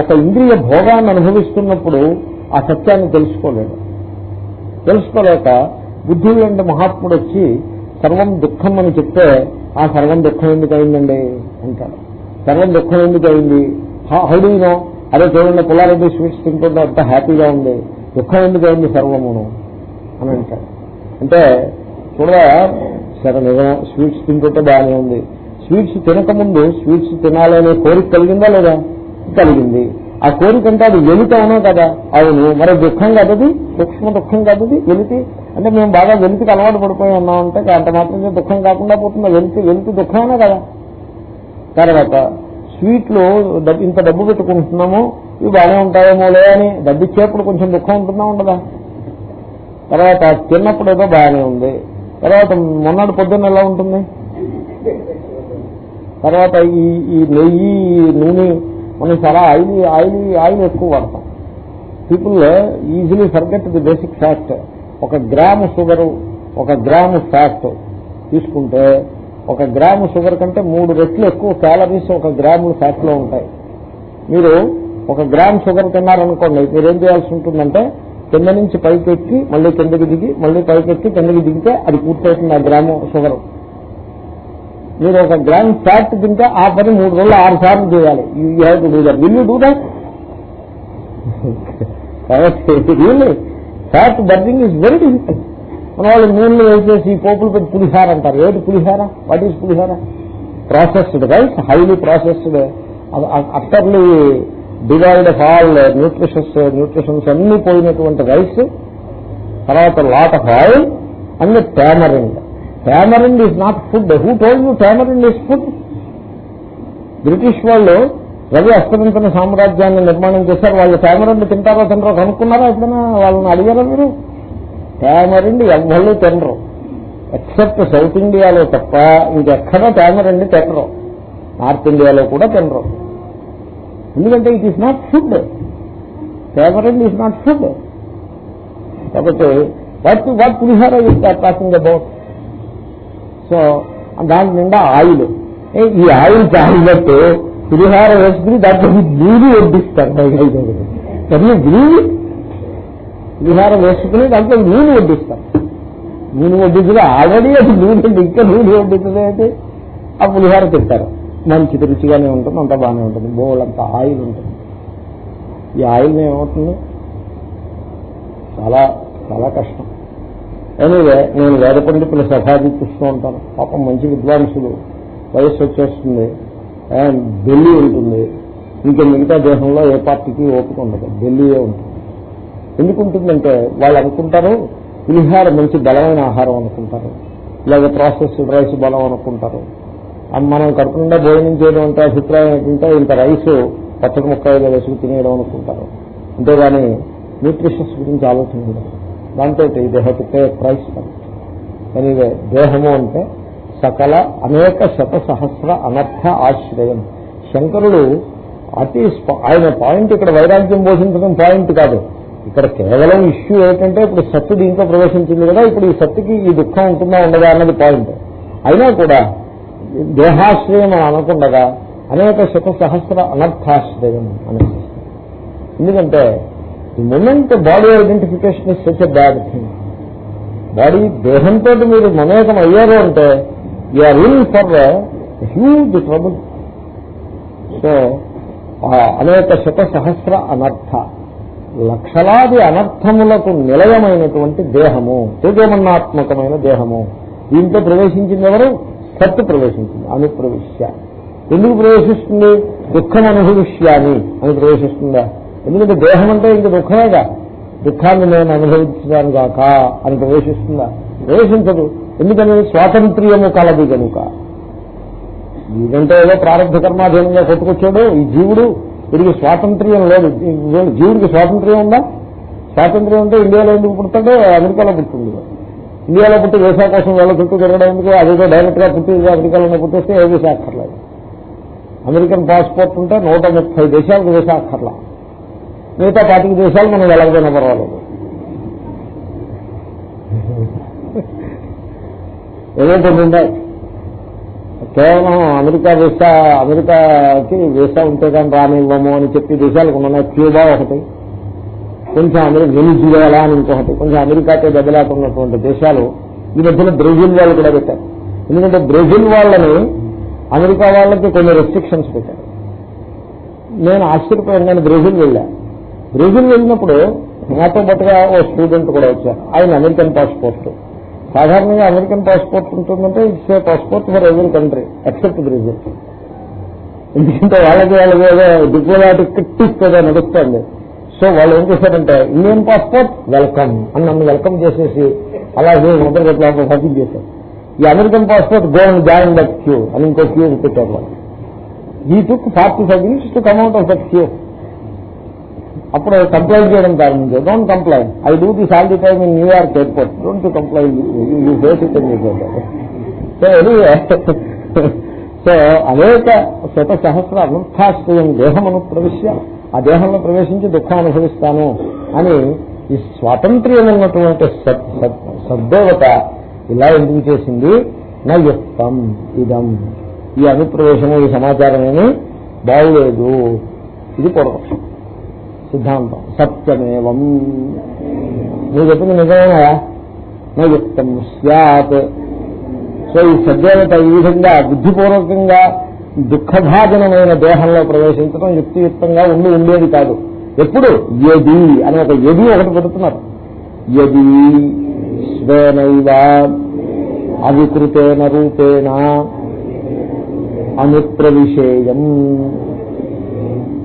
ఒక ఇంద్రియ భోగాన్ని అనుభవిస్తున్నప్పుడు ఆ సత్యాన్ని తెలుసుకోలేడు. తెలుసుకోలేక బుద్ధి అంటే మహాత్ముడు వచ్చి సర్వం దుఃఖం అని చెప్తే ఆ సర్వం దుఃఖం ఎందుకు అయిందండి? అంటాడు. సర్వం దుఃఖం ఎందుకు అయింది? హౌడీనో అదే చూడండి పుల్లారెడ్డి స్వీట్స్ తింటుంటే అంత హ్యాపీగా ఉంది. దుఃఖం ఎందుకు అయింది సర్వమును? అని అంటాడు. అంటే చూడగా సరే నిజం స్వీట్స్ తింటుంటే బాగానే ఉంది. స్వీట్స్ తినకముందు స్వీట్స్ తినాలనే కోరిక కలిగిందా లేదా? కలిగింది. ఆ కోరిక అంటే అది వెలితి అవునా కదా? అవును. మరి దుఃఖం కదది సూక్ష్మ దుఃఖం కదది వెలితి. అంటే మేము బాగా వెలితికి అలవాటు పడిపోయి ఉన్నామంటే అంత మాత్రం దుఃఖం కాకుండా పోతుంది. వెలితి వెలితి దుఃఖమేనా కదా? తర్వాత స్వీట్లు ఇంత డబ్బు పెట్టుకుంటున్నాము ఇవి బాగానే ఉంటాయేమోలే అని డబ్బు ఇచ్చేప్పుడు కొంచెం దుఃఖం ఉంటుందా ఉండదా? తర్వాత తిన్నప్పుడు ఏదో బాగానే ఉంది. తర్వాత మొన్నటి పొద్దున్న ఎలా ఉంటుంది? తర్వాత ఈ ఈ నెయ్యి ఈ నూనె మనం చాలా ఆయిల్ ఆయిల్ ఆయిల్ ఎక్కువ వాడతాం. People easily forget the basic fact ఒక గ్రాము షుగరు ఒక గ్రాము ఫ్యాట్ తీసుకుంటే ఒక గ్రాము షుగర్ కంటే మూడు రెట్లు ఎక్కువ క్యాలరీస్ ఒక గ్రాము ఫ్యాట్ ఉంటాయి. మీరు ఒక గ్రామ్ షుగర్ తిన్నారనుకోండి మీరేం చేయాల్సి ఉంటుందంటే కింద నుంచి పైకి ఎక్కి మళ్ళీ కిందకి దిగి మళ్ళీ పైకి ఎక్కి కిందకి దిగితే అది పూర్తవుతుంది ఆ గ్రాము షుగర్. మీరు ఒక గ్రామ్ ఫ్యాట్ తింటే ఆ పని మూడు రోజులు ఆరు సార్లు చేయాలి. You have to do that will you do that కాబట్టి really fat burning is very difficult మన వాళ్ళు నూనెలు వేసేసి పోపులు పెట్టి పులిహార అంటారు. ఏమిటి పులిహార? What is pulihora? Processed right highly processed utterly devoid of all nutritions nutritions అన్ని పోయినటువంటి రైస్ తర్వాత lot of oil and tamarind tamarind is not food who told you tamarind is food British వాళ్ళు రవి అస్తమించిన సామ్రాజ్యాన్ని నిర్మాణం చేశారు. వాళ్ళు టామరిండ్ తింటారో తినరో కనుక్కున్నారా ఎప్పుడైనా? వాళ్ళని అడిగారా మీరు? టామరిండ్ ఎవ్వళ్ళు తినరు. ఎక్సెప్ట్ సౌత్ ఇండియాలో తప్ప ఇంకెక్కడా టామరిండ్ తినరు. నార్త్ ఇండియాలో కూడా తినరు. ఎందుకంటే it is not food tamarind is not food కాబట్టి వాట్ వాట్ పులిహార టాకింగ్ అబౌట్ సో దాని నిండా ఆయిల్. ఈ ఆయిల్ తాగినట్టు పులిహార వేసుకుని దాంట్లో గ్రీవి వడ్డిస్తారు. కానీ గ్రీవి పులిహార వేసుకుని దాంట్లో నీళ్ళు వడ్డిస్తారు. నూనె వడ్డించగా ఆల్రెడీ అది నూనె ఇంకా నూనె వడ్డించదే అయితే ఆ పులిహార తింటారు. మంచిది రుచిగానే ఉంటుంది అంత బాగానే ఉంటుంది. బోళ్ళంత ఆయిల్ ఉంటుంది. ఈ ఆయిల్ ఏమవుతుంది చాలా చాలా కష్టం. ఎనీవే నేను వేద పండితులు సభాదిస్తూ ఉంటాను. పాపం మంచి విద్వాంసులు. వయస్సు వచ్చేస్తుంది. అండ్ ఢిల్లీ ఉంటుంది. ఇంకా మిగతా దేశంలో ఏ పార్టీకి ఓపిక ఉండదు. ఢిల్లీయే ఉంటుంది. ఎందుకు ఉంటుందంటే వాళ్ళు అనుకుంటారు పులిహార మంచి బలమైన ఆహారం అనుకుంటారు. ఇలాగ ప్రాసెస్డ్ రైస్ బలం అనుకుంటారు. మనం కడకుండా భోజనం చేయడం అంటే అభిప్రాయం ఏంటంటే ఇంత రైస్ పచ్చడి ముక్కలు వేసుకు తినేయడం అనుకుంటారు. అంతేగాని న్యూట్రిషన్స్ గురించి ఆలోచన ఉండదు. దాంతో they have to pay price anyway దేహము అంటే సకల అనేక శత సహస్ర అనర్థ ఆశ్రయం. శంకరుడు అతి ఆయన పాయింట్ ఇక్కడ వైరాగ్యం బోధించడం పాయింట్ కాదు. ఇక్కడ కేవలం ఇష్యూ ఏంటంటే ఇప్పుడు సత్తు దీంట్లో ప్రవేశించింది కదా ఇప్పుడు ఈ సత్తుకి ఈ దుఃఖం ఉంటుందా ఉండదా అన్నది పాయింట్. అయినా కూడా దేహాశ్రయం అని అనకుండగా అనేక శత సహస్ర అనర్థాశ్రయం అనేది ఎందుకంటే the moment body identification is such bad thing body దేహంతో మీరు మమేకం అయ్యారు అంటే you're in for huge trouble so అనేక శత సహస్ర అనర్థ లక్షలాది అనర్థములకు నిలయమైనటువంటి దేహము తేజోమన్నాత్మకమైన దేహము. దీంట్లో ప్రవేశించింది ఎవరు? సత్తు ప్రవేశించింది అనుప్రవిశ్య. ఎందుకు ప్రవేశిస్తుంది? దుఃఖం అనుభవిష్యాని అని ప్రవేశిస్తుందా? ఎందుకంటే దేహం అంటే ఇంక దుఃఖమేగా. దుఃఖాన్ని నేను అనుభవించడాను కాక అని ప్రవేశిస్తుందా ప్రవేశించదు ఎందుకని? స్వాతంత్ర్యము కలది కనుక వీడంటే ఏదో ప్రారంభ కర్మాధీనంగా కొట్టుకొచ్చాడు. ఈ జీవుడు వీడికి స్వాతంత్ర్యం లేదు. జీవుడికి స్వాతంత్ర్యం ఉందా? స్వాతంత్ర్యం ఉంటే ఇండియాలో ఎందుకు పుడతాడో? అమెరికాలో పుట్టింది. ఇండియాలో పుట్టి వీసా కోసం చుట్టూ తిరగడం ఎందుకు? అదేదో డైరెక్ట్గా పుట్టి అమెరికాలో పుట్టేస్తే ఏ వీసా అక్కర్లేదు అమెరికన్ పాస్పోర్ట్ ఉంటే నూట ముప్పై దేశాలకు వీసా అక్కర్లా మిగతా పాతిక దేశాలు మనం వెళ్ళకపోయినా పర్వాలేదు. ఏదో కొన్ని ఉన్నాయి కేవలం అమెరికా వీసా అమెరికాకి వీసా ఉంటే కానీ రానివ్వము అని చెప్పి దేశాలకు ఉన్నాయి క్యూబా ఒకటి కొంచెం అమెరికా వెనిజువేలా అని ఇంకొకటి కొంచెం అమెరికాతో దెబ్బలాకున్నటువంటి దేశాలు ఈ మధ్యన బ్రెజిల్ వాళ్ళు కూడా పెట్టారు. ఎందుకంటే బ్రెజిల్ వాళ్ళని అమెరికా వాళ్ళకి కొన్ని రెస్ట్రిక్షన్స్ పెట్టారు. నేను ఆశ్చర్యపోయాను నేను బ్రెజిల్ వెళ్ళాను బ్రెజిల్ వెళ్ళినప్పుడు నాతో పాటుగా ఓ స్టూడెంట్ కూడా వచ్చారు. ఆయన అమెరికన్ పాస్పోర్ట్. సాధారణంగా అమెరికన్ పాస్పోర్ట్ ఉంటుందంటే it's a passport for every country except Brazil ఎందుకంటే వాళ్ళకి వాళ్ళకి ఏదో డిప్లోమాటిక్ కిట్టిస్తుందో నడుస్తుంది. సో వాళ్ళు ఏం చేశారంటే ఇండియన్ పాస్పోర్ట్ వెల్కమ్ అని నన్ను వెల్కమ్ చేసేసి అలాగే మొదటి గట్లా పంపింగ్ చేశారు. ఈ American passport go and join that queue అని ఇంకో క్యూ పెట్టారు వాళ్ళు. ఈ took forty five minutes to come out of that queue అప్పుడు కంప్లైంట్ చేయడం ప్రారంభించారు don't complaint I do this all the time in New York airport don't complaint you face it so anyway so అనేక శత సహస్ర అనర్థాశ్రయం దేహమును ప్రవేశ ఆ దేహంలో ప్రవేశించి దుఃఖం అనుభవిస్తాను అని ఈ స్వాతంత్ర్యం ఉన్నటువంటి సద్దేవత ఇలా ఎందుకు చేసింది? నా యుక్తం ఇదం. ఈ అనుప్రవేశము ఈ సమాచారమేమి బాగులేదు. ఇది పూర్వపక్షం. సిద్ధాంతం. సత్యమేవం. నువ్వు చెప్పింది నిజమేనా? నయుక్తం సత్ సో ఈ సద్దేవత ఈ విధంగా బుద్ధిపూర్వకంగా దుఃఖభాజనమైన దేహంలో ప్రవేశించడం యుక్తియుక్తంగా ఉండి ఉండేది కాదు. ఎప్పుడు? యది అని ఒక యది ఒకటి పెడుతున్నారు. యది స్వేనైవ అవికృతేన రూపేణ అనుప్రవిశేయం.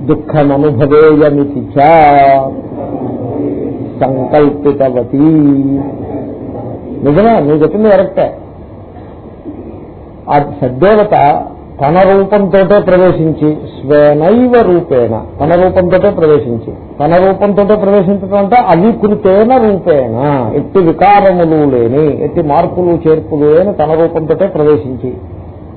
దుఃఖమనుభవేయమితి చ. సంకల్పితవతి. నిజమే నువ్వు చెప్పింది కరెక్టే. ఆ సద్దేవత తన రూపంతో ప్రవేశించి స్వేనైవ రూపేణ తన రూపంతో ప్రవేశించి తన రూపంతో ప్రవేశించడం అంటే అవికృతేన రూపేణ ఎట్టి వికారములు లేని ఎట్టి మార్పులు చేర్పులు లేని తన రూపంతో ప్రవేశించి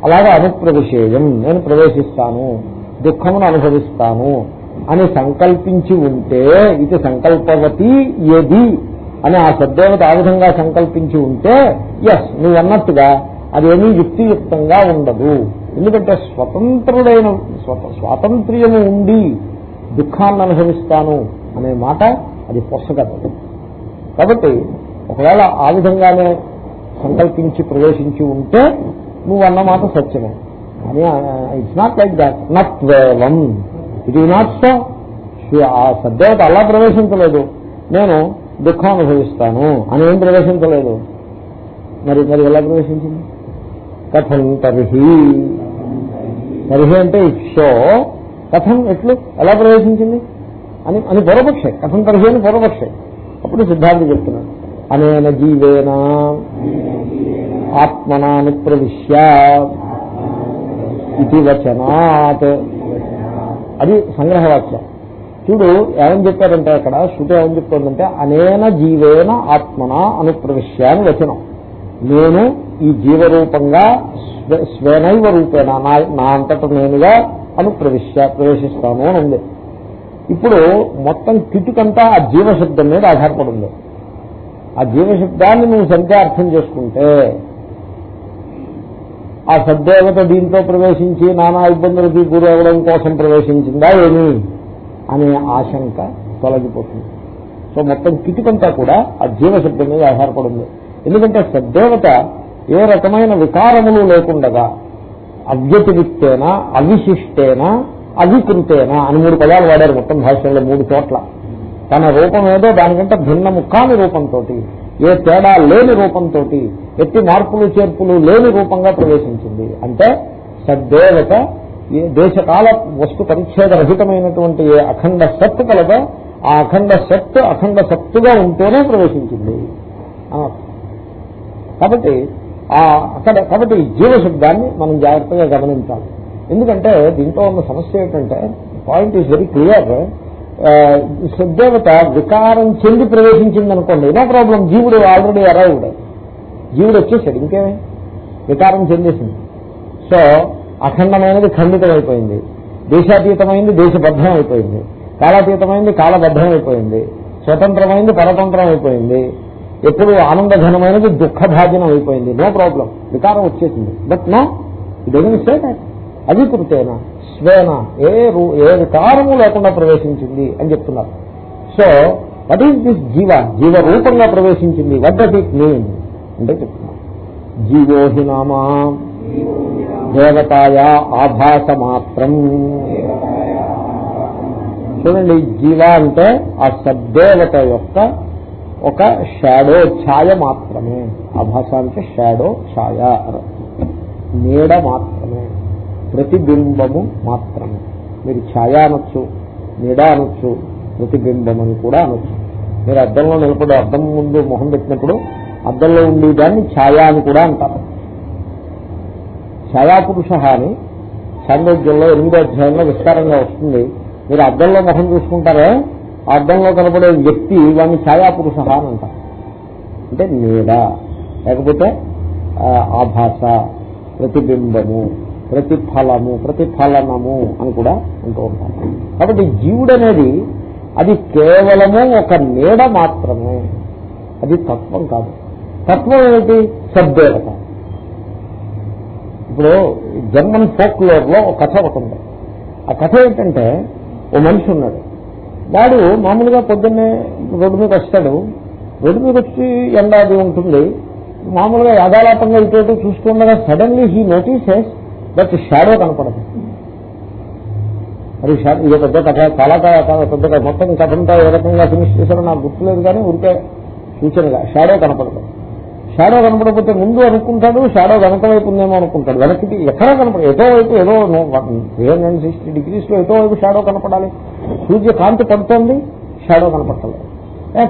అలాగే అనుప్రవిశేయం నేను ప్రవేశిస్తాను. దుఃఖమును అనుభవిస్తాను అని సంకల్పించి ఉంటే ఇది సంకల్పవతి ఏది అని ఆ సద్దేవత ఆ విధంగా సంకల్పించి ఉంటే ఎస్ నువ్వు అన్నట్టుగా అదేమీ యుక్తియుక్తంగా ఉండదు. ఎందుకంటే స్వతంత్రుడైన స్వాతంత్ర్యము ఉండి దుఃఖాన్ని అనుభవిస్తాను అనే మాట అది పొసగదు. కాబట్టి ఒకవేళ ఆ విధంగానే సంకల్పించి ప్రవేశించి ఉంటే నువ్వు అన్నమాట సత్యమే. అని ఇట్స్ నాట్ లైక్ దాట్ నత్వేవం ఇట్ ఈ నాట్ సో ఆ సద్దేవత అలా ప్రవేశించలేదు. నేను దుఃఖం అనుభవిస్తాను అని ఏం ప్రవేశించలేదు. మరి మరి ఎలా ప్రవేశించింది? కథం తర్హి. తర్హి అంటే ఇక్షో. కథం ఎట్లు? ఎలా ప్రవేశించింది? అని అని పూర్వపక్షే కథం తర్హి అని పూర్వపక్షే అప్పుడు సిద్ధాంతి చెప్తున్నాడు. అనేన జీవేన. ఆత్మనాను ప్రవిశ్య ఇది వచనాత్. అది సంగ్రహవాక్యం. చూడు ఏమని చెప్పారంటే అక్కడ? శృతి ఏమని చెప్తుందంటే అనేన జీవేన ఆత్మన అనుప్రవిశ్య అని వచనం. నేను ఈ జీవరూపంగా స్వేనైవ రూపేణ నా నా అంతట నేనుగా అనుప్రవిశ్య ప్రవేశిస్తాను అని ఉంది ఇప్పుడు మొత్తం కిటుకంతా ఆ జీవశబ్దం మీద ఆధారపడింది ఆ జీవశబ్దాన్ని నువ్వు సరిగ్గా అర్థం చేసుకుంటే ఆ సద్దేవత దీంట్లో ప్రవేశించి నానా ఇబ్బందులకి గురవడం కోసం ప్రవేశించిందా ఏమి? అనే ఆశంక తొలగిపోతుంది. సో మొత్తం కిటికంతా కూడా ఆ జీవశబ్దం మీద ఆధారపడింది ఎందుకంటే సద్దేవత ఏ రకమైన వికారములు లేకుండగా అవ్యతిరిక్తేన అవిశిష్టేన అవికృతేన అని మూడు పదాలు వాడారు మొత్తం భాషల్లో మూడు చోట్ల. తన రూపం ఏదో దానికంటే భిన్నము కాని రూపంతో ఏ తేడా లేని రూపంతో ఎట్టి మార్పులు చేర్పులు లేని రూపంగా ప్రవేశించింది. అంటే సద్దేవత ఏ దేశకాల వస్తు పరిచ్ఛేద రహితమైనటువంటి ఏ అఖండ సత్తు కలదో ఆ అఖండ సత్తు అఖండ సత్తుగా ఉంటేనే ప్రవేశించింది. కాబట్టి ఆ అక్కడ కాబట్టి జీవశబ్దాన్ని మనం జాగ్రత్తగా గమనించాలి. ఎందుకంటే దీంట్లో ఉన్న సమస్య ఏంటంటే పాయింట్ ఈజ్ వెరీ క్లియర్ సద్దేవత వికారం చెంది ప్రవేశించింది అనుకోండి నో ప్రాబ్లం జీవుడు ఆల్రెడీ అరైవ్డ్ జీవుడు వచ్చేసాడు ఇంకేమే? వికారం చెందేసింది. సో అఖండమైనది ఖండితమైపోయింది. దేశాతీతమైంది దేశబద్ధం అయిపోయింది కాలాతీతమైంది కాలబద్ధం అయిపోయింది స్వతంత్రమైంది పరతంత్రం అయిపోయింది ఎప్పుడు ఆనందఘనమైనది దుఃఖభాజనం అయిపోయింది నో ప్రాబ్లం. వికారం వచ్చేసింది. బట్ నో ఇదేమి అది అధికృతేనా స్వేన ఏ ఏ వికారము లేకుండా ప్రవేశించింది అని చెప్తున్నారు. సో వట్ ఈస్ దిస్ జీవ? జీవ రూపంగా ప్రవేశించింది. వట్ డట్ ఇట్ మీన్ అంటే చెప్తున్నారు. జీవోహి నామా. దేవతాయ ఆభాస మాత్రం చూడండి జీవ అంటే ఆ సద్దేవత యొక్క ఒక షాడో ఛాయ మాత్రమే. ఆభాస అంటే షాడో ఛాయ. నీడ మాత్రమే. ప్రతిబింబము మాత్రమే. మీరు ఛాయ అనొచ్చు నీడ అనొచ్చు ప్రతిబింబం అని కూడా అనొచ్చు. మీరు అద్దంలో నిలబడి అద్దం ముందు మొహం పెట్టినప్పుడు అద్దంలో ఉండే దాన్ని ఛాయ అని కూడా అంటారు. ఛాయాపురుష అని సాంగోద్యంలో ఎనిమిదో అధ్యాయంలో విస్తారంగా వస్తుంది. మీరు అద్దంలో మొహం చూసుకుంటారే? ఆ అద్దంలో కనపడే వ్యక్తి వాడిని ఛాయాపురుష అని అంటారు. అంటే నీడ. లేకపోతే ఆభాష ప్రతిబింబము. ప్రతిఫలము ప్రతిఫలనము అని కూడా అంటూ ఉంటారు. కాబట్టి జీవుడు అనేది అది కేవలము ఒక నీడ మాత్రమే. అది తత్వం కాదు. తత్వం ఏమిటి? సద్దేవత. ఇప్పుడు జర్మన్ ఫోక్ లోర్లో ఒక కథ ఒకటి ఉంది. ఆ కథ ఏంటంటే ఓ మనిషి ఉన్నాడు. వాడు మామూలుగా పొద్దున్నే రోడ్డు మీద వస్తాడు. రోడ్డు మీద వచ్చి ఎండాది ఉంటుంది. మామూలుగా యాదాలాపంగా ఇటు చూస్తుండగా suddenly he notices but shadow కనపడదు. మరి షాడో ఇది పెద్ద కథ చాలా పెద్ద కథ. మొత్తం కథంతా ఏ రకంగా ఫినిష్ చేశారో నాకు గుర్తులేదు కానీ ఉరికే సూచనగా షాడో కనపడదు. షాడో కనపడకపోతే ముందు అనుకుంటాడు షాడో వెనక వైపు ఉందేమో అనుకుంటాడు. వెనక్కి ఎక్కడా కనపడదు ఎటో వైపు ఏదో త్రీ హండ్రెడ్ సిక్స్టీ డిగ్రీస్లో ఎటో వైపు షాడో కనపడాలి. సూర్య కాంతి పడుతోంది షాడో కనపడలేదు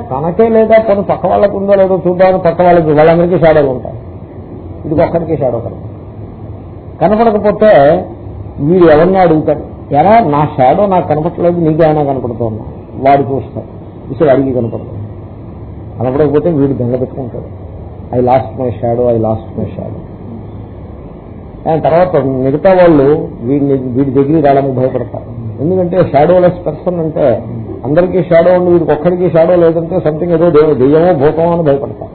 తనకే లేదా తను పక్క వాళ్ళకు ఉందో లేదో చూద్దామని పక్క వాళ్ళకి వాళ్ళందరికీ షాడోలు ఉంటాయి. ఇది ఒక్కడికి షాడో కనపడదు. కనపడకపోతే మీరు ఎవరిని అడుగుతాడు? ఎలా నా షాడో నాకు కనపడలేదు నీకేమైనా కనపడుతున్నా వాడు చూస్తాడు. ఇసే అడిగి కనపడుతుంది కనపడకపోతే వీడు దెంగ పెట్టుకుంటాడు. I lost my shadow I lost my shadow తర్వాత మిగతా వాళ్ళు వీడిని వీడి దగ్గరికి రావడానికి భయపడతారు. ఎందుకంటే షాడోలెస్ పర్సన్ అంటే అందరికీ షాడో ఉండి వీడికి ఒక్కడికి షాడో లేదంటే సంథింగ్ ఏదో దెయ్యమో భూతమో అని భయపడతారు.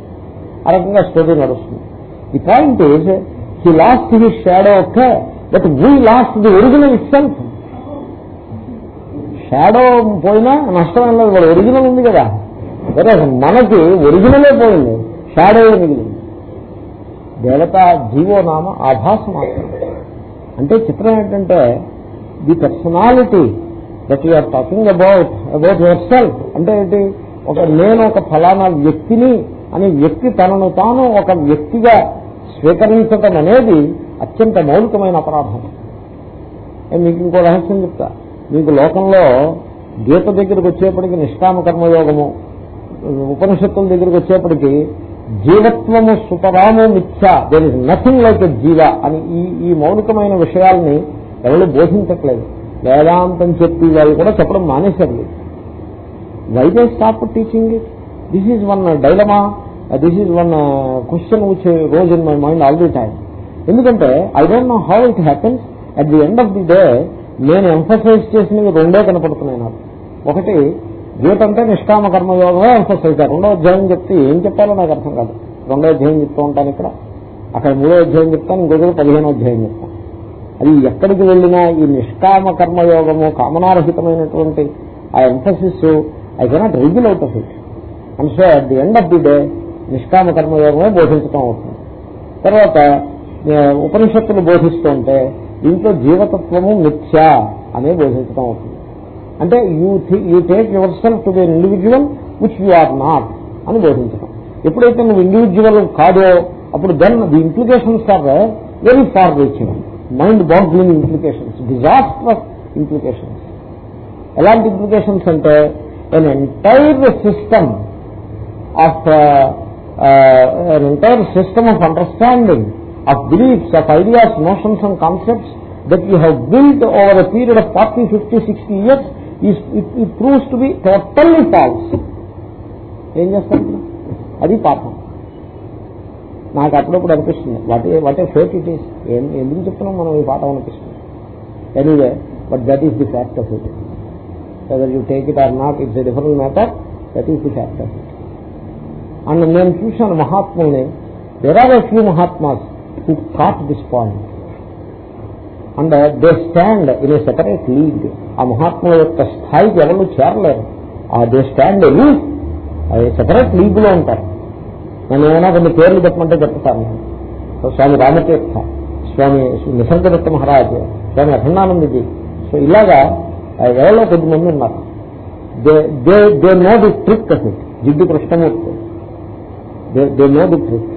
ఆ రకంగా స్టోరీ నడుస్తుంది. ఈ point is he lost he shadow okay but we lost the original itself shadow పోయినా నష్టం లేదు వాడు ఒరిజినల్ ఉంది కదా. సరే మనకి ఒరిజినలే పోయింది షాడో మిగిలింది. దేవత జీవోనామ ఆభాస మాత్రం. అంటే చిత్రం ఏంటంటే the personality that you're talking about about yourself అంటే ఏంటి? ఒక నేను ఒక ఫలానా వ్యక్తిని అని వ్యక్తి తనను తాను ఒక వ్యక్తిగా స్వీకరించటం అనేది అత్యంత మౌలికమైన అపరాధం. మీకు ఇంకో రహస్యం చెప్తా. మీకు లోకంలో గీత దగ్గరకు వచ్చేప్పటికి నిష్కామ కర్మయోగము ఉపనిషత్తుల దగ్గరకు వచ్చేప్పటికి జీవత్వము సుతరాము మిథ్య there is nothing like a jiva అని ఈ ఈ మౌలికమైన విషయాల్ని ఎవరు బోధించట్లేదు. వేదాంతం చెప్పి వాళ్ళు కూడా చెప్పడం మానేశారు. Why they stop teaching this is one dilemma this is one question which rose in my mind all the time ఎందుకంటే I don't know how it happens at the end of the day నేను emphasise చేసినవి రెండే కనపడుతున్నాయి నాకు. ఒకటి గీత అంటే నిష్కామ కర్మయోగమే emphasize రెండో అధ్యాయం చెప్తే ఏం చెప్పాలో నాకు అర్థం కాదు. రెండో అధ్యాయం చెప్తూ ఉంటాను ఇక్కడ. అక్కడ మూడో అధ్యాయం చెప్తాను ఇంకొకటి పదిహేనో అధ్యాయం చెప్తాను. అది ఎక్కడికి వెళ్ళినా ఈ నిష్కామ కర్మయోగము కామనారహితమైనటువంటి ఆ emphasis I cannot wriggle out of it and so at the end of the day నిష్కామ కర్మయోగమే బోధించటం అవుతుంది తర్వాత ఉపనిషత్తులు బోధిస్తుంటే దీంట్లో జీవతత్వము మిథ్య అనే బోధించడం అవుతుంది అంటే you you take yourself to be individual which you are not అని బోధించడం ఎప్పుడైతే నువ్వు ఇండివిజువల్ కాదో అప్పుడు then the implications are very far reaching mind boggling implications disastrous implications ఎలాంటి ఇంప్లికేషన్స్ అంటే an entire system of an entire system of understanding, of beliefs, of ideas, notions and concepts that you have built over a period of 40, 50, 60 years, is, it, it proves to be totally false. ఏం చేస్తారు అది పాపం. నాకు అప్పుడప్పుడు అనిపిస్తుంది what a what a fake it is ఏం ఎందుకు చెప్తున్నాం మనం ఈ పాఠం అనిపిస్తుంది? Anyway but that is the fact of it whether you take it or not it's a different matter that is the fact of it and నేను చూశాను మహాత్ముల్ని. There are a few mahatmas who caught this point. And they stand in a separate league ఆ మహాత్ముల యొక్క స్థాయికి ఎవరు చేరలేరు. ఆ they stand league అది సెపరేట్ లీగ్లో ఉంటారు. నేను ఏమైనా కొన్ని పేర్లు చెప్పమంటే చెప్తాను. నేను స్వామి రామతీర్థ స్వామి నిసర్గదత్త మహారాజ్ స్వామి అఖండానందజీ. సో ఇలాగా ఆ, ఎవరో కొద్దిమంది ఉన్నారు. They they they know the trick of Jiddu Krishnamurti. They know the truth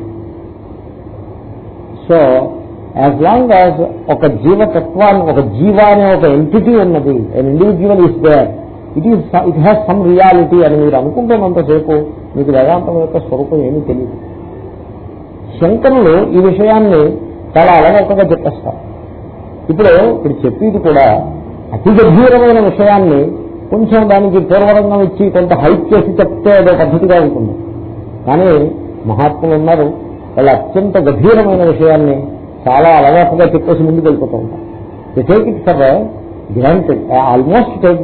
so as long as ఒక జీవతత్వాన్ని ఒక జీవ అనే ఒక ఎంటిటీ ఉన్నది and individual is there it is it has some reality అని మీరు అనుకుంటున్నంతసేపు మీకు వేదాంతం యొక్క స్వరూపం ఏమీ తెలియదు శంకరులు ఈ విషయాన్ని చాలా అలవకగా చెప్పేస్తారు. ఇప్పుడు ఇప్పుడు చెప్పేది కూడా అతి గంభీరమైన విషయాన్ని కొంచెం దానికి పూర్వరంగం ఇచ్చి కొంత హైప్ చేసి చెప్తే అదో పద్ధతిగా ఉంటుంది. కానీ మహాత్ములు ఉన్నారు. వాళ్ళు అత్యంత గంభీరమైన విషయాన్ని చాలా అలవాటుగా చెప్పేసి ముందుకు వెళ్ళిపోతూ ఉంటారు. Take it for granted almost take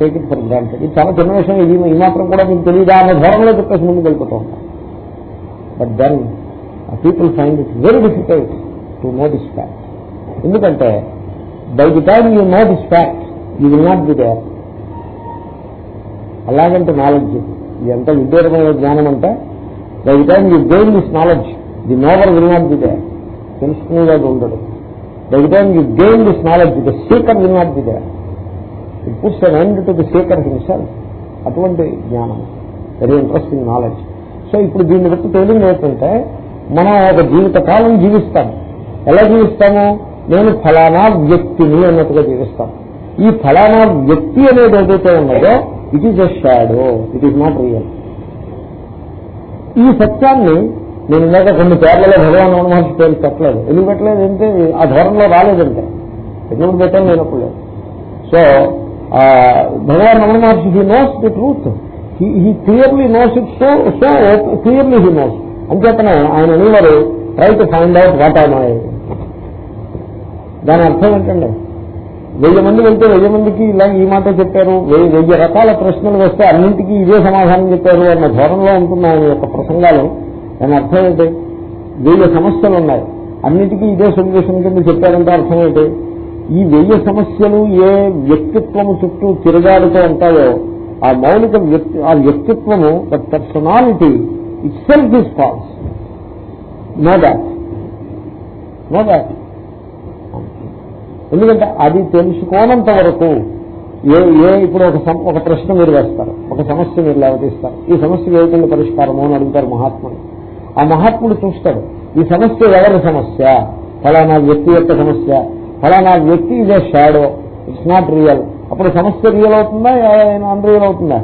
take it for granted ఇది చాలా చిన్న విషయం ఇది ఈ మాత్రం కూడా మీకు తెలియదా అనే ధోరణిలో చెప్పేసి ముందుకు వెళ్ళిపోతూ ఉంటారు. But then people find it very difficult to know this fact ఎందుకంటే by the time you know this fact you will not be there అలాగంటే నాలెడ్జ్. ఇది ఎంత విద్యారమైన జ్ఞానం అంటే by the time you gain this knowledge the knower will not be there తెలుసుకునేలాగా ఉండదు by the time you gain this knowledge the seeker will not be there it puts an end to the seeker himself అటువంటి జ్ఞానం. Very interesting knowledge so ఇప్పుడు దీన్ని బట్టి తేలింది ఏంటంటే మనం ఒక జీవిత కాలం జీవిస్తాం. ఎలా జీవిస్తాము? నేను ఫలానా వ్యక్తిని అన్నట్టుగా జీవిస్తాం. ఈ ఫలానా వ్యక్తి అనేది ఏదైతే ఉన్నదో it is a shadow it is not real ఈ సత్యాన్ని నేను ఇందాక కొన్ని పేర్లలో భగవాన్ మహర్షి పేరు పెట్టలేదు ఎందుకు పెట్టలేదు? అంటే ఆ ధోరణిలో రాలేదంటే ఎటువంటి పెట్టాను నేను లేదు. So Bhagavan Ramana Maharshi he knows the truth he clearly knows it so so clearly he knows అంచేతనే ఆయన అనేవారు try to find out what are my దాని అర్థం ఏంటండి? వెయ్యి మంది వెళ్తే వెయ్యి మందికి ఇలా ఈ మాట చెప్పారు. వెయ్యి వెయ్యి రకాల ప్రశ్నలు వస్తే అన్నింటికీ ఇదే సమాధానం చెప్పారు అన్న ధోరణిలో ఉంటుంది ఆయన యొక్క ప్రసంగాలు. దాని అర్థం ఏంటి? వెయ్యి సమస్యలు ఉన్నాయి. అన్నింటికీ ఇదే సొల్యూషన్ కింద చెప్పారంటే అర్థం ఏంటి? ఈ వెయ్యి సమస్యలు ఏ వ్యక్తిత్వం చుట్టూ తిరగాడుతూ ఉంటాయో ఆ మౌలిక వ్యక్తి ఆ వ్యక్తిత్వము that personality itself is false know that know that ఎందుకంటే అది తెలుసుకోనంత వరకు ఏ ఏ ఇప్పుడు ఒక సం- ఒక ప్రశ్న మీరు వేస్తారు. ఒక సమస్య మీరు లేవతీస్తారు ఈ సమస్య ఏమిటండి పరిష్కారము అని అడుగుతారు మహాత్ముడు ఆ మహాత్ముడు చూస్తాడు ఈ సమస్య ఎవరి సమస్య? ఫలానా వ్యక్తి యొక్క సమస్య. ఫలానా వ్యక్తి ఇదే షాడో. It's not real. అప్పుడు సమస్య రియల్ అవుతుందా? అన్రియల్ అవుతుందా?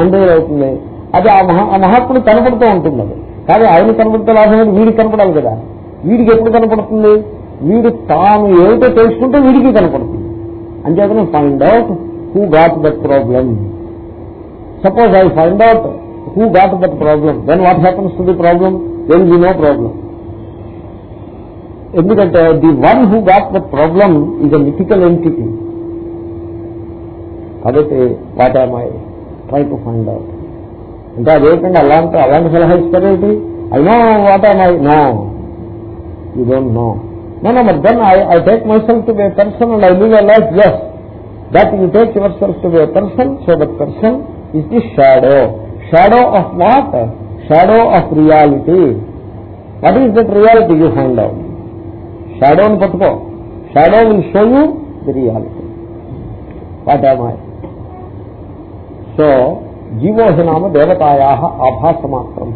అన్రియల్ అవుతుంది. అది ఆ మహా ఆ మహాత్ముడు కనపడుతూ ఉంటుంది అది. కానీ ఆయన కనపడితే లాభం వీడికి కనపడాలి కదా. వీడికి ఎప్పుడు కనపడుతుంది? వీడు తాను ఏమిటో తెలుసుకుంటే వీడికి కనపడుతుంది. అంచేతనే find out who got that problem suppose I find out who got that problem then what happens to the problem then you no problem ఎందుకంటే the one who got that problem is a mythical entity కాబట్టి what I my try to find out అంటే అదేంటండి అలాంటి అలాంటి సలహా ఇస్తారేంటి I know what I my know you don't know no no but then I I take my self to be person and I live a life as that you take yourself to be person so that person is the shadow shadow of what shadow of reality what is that reality you find out షాడోని పట్టుకో shadow will show you the reality what I my so జీవోహనామ దేవతాయా ఆభాస మాత్రం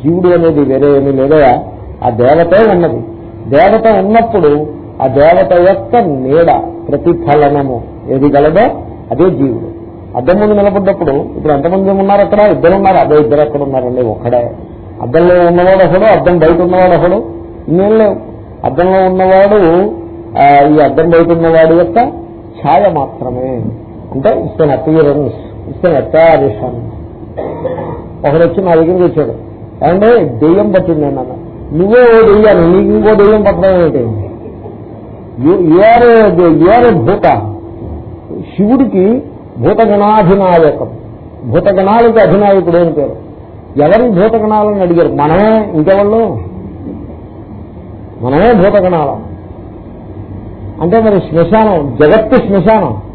జీవుడు అనేది వేరే ఏమీ లేదయా ఆ దేవతే ఉన్నది దేవత ఉన్నప్పుడు ఆ దేవత యొక్క నీడ ప్రతిఫలనము. ఏది గలదో అదే జీవుడు. అద్దం ముందు నిలబడ్డప్పుడు ఇప్పుడు ఎంతమంది ఉన్నారు అక్కడ? ఇద్దరు ఉన్నారు. అదే ఇద్దరు అక్కడ ఉన్నారండి? ఒక్కడే. అద్దంలో ఉన్నవాడు ఒకడు అద్దం బయట ఉన్నవాడు ఒకడు. ఇన్నేం లేవు. అద్దంలో ఉన్నవాడు ఆ, ఈ అద్దం బయట ఉన్నవాడు యొక్క ఛాయ మాత్రమే. అంటే ఇస్తాను అపియరెన్స్ ఇస్తాను అపారిషన్ ఒకడు వచ్చి నా దగ్గరికి వచ్చాడు. అంటే దెయ్యం పట్టింది అన్నాను. నువ్వే ఓ దెయ్యాను నీకు ఇంకో దెయ్యం పట్టడం ఏంటి? యువర్ యువర్ భూత. శివుడికి భూతగణాధినాయకం. భూతగణాలకి అధినాయకుడు అని పేరు. ఎవరి భూతగణాలని అడిగారు? మనమే ఇంకెవళ్ళు? మనమే భూతగణాలం. అంటే మరి శ్మశానం జగత్తు శ్మశానం.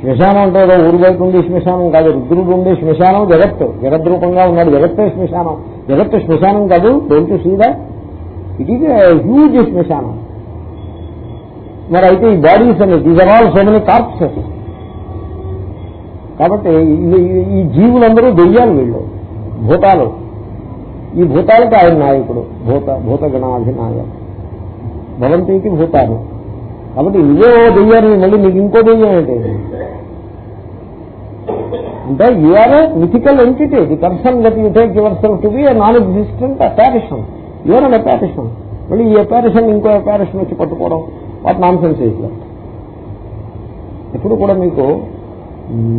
శ్మశానం అంటే ఏదో ఊరు బయట ఉండే శ్మశానం కాదు రుద్రుడు ఉండే శ్మశానం జగత్తు. జగద్రూపంగా ఉన్నాడు జగత్తే శ్మశానం. జగత్తు శ్మశానం కాదు డోంట్ సీదా ఇట్ ఈజ్ హ్యూజ్ శ్మశానం. మరి అయితే ఈ బాడీస్ అనేది these are all so many corpses కాబట్టి ఈ- జీవులందరూ దెయ్యాలు వీళ్ళు భూతాలు. ఈ భూతాలకు ఆయన నాయకుడు భూత భూతగణాధినాయకుడు. భవంతికి భూతాలు. కాబట్టి ఇదే ఓ దెయ్యాన్ని మళ్ళీ నీకు ఇంకో దెయ్యం ఏంటి? అంటే you're a mythical entity the person that you take yourself to be non existent apparition you're an apparition మళ్ళీ ఈ అపారిషన్ ఇంకో అపారిషన్ వచ్చి పట్టుకోవడం. వాటి నాన్ సెన్స్ ఎప్పుడు కూడా మీకు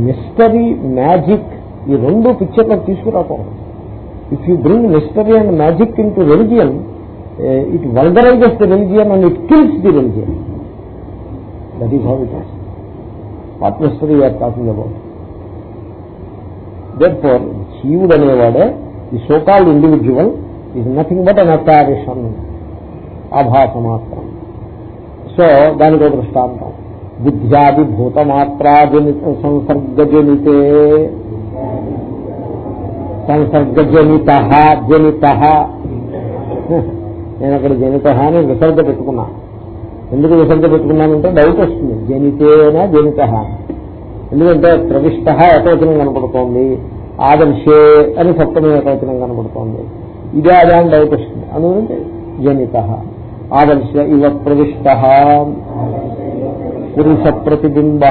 మిస్టరీ మ్యాజిక్ ఈ రెండు పిక్చర్లకు తీసుకురాకూడదు. If you bring mystery and magic into religion it vulgarises the religion and it kills the religion that is how it is what mystery are talking about therefore జీవుడు అనేవాడే ఈ so called individual is nothing but an apparition ఆభాస మాత్రం so దానికి ఒక దృష్టాంతం. బుద్ధ్యాది భూతమాత్రాజనిత సంసర్గజనితే. సంసర్గజనిత జనిత. నేను అక్కడ జనిత అని విసర్గ పెట్టుకున్నా. ఎందుకు విసర్గ పెట్టుకున్నానంటే డౌట్ వస్తుంది. జనితేనా జనిత. అని ఎందుకంటే ప్రవిష్ట ఏకవచనం కనపడుతోంది. ఆదర్శే అని సప్తమి ఏకవచనం కనపడుతోంది. ఇదే అదే అని డౌట్ వస్తుంది. అందుకంటే జనిత. ఆదర్శ ఇవ ప్రవిష్ట. పురుష ప్రతిబింబ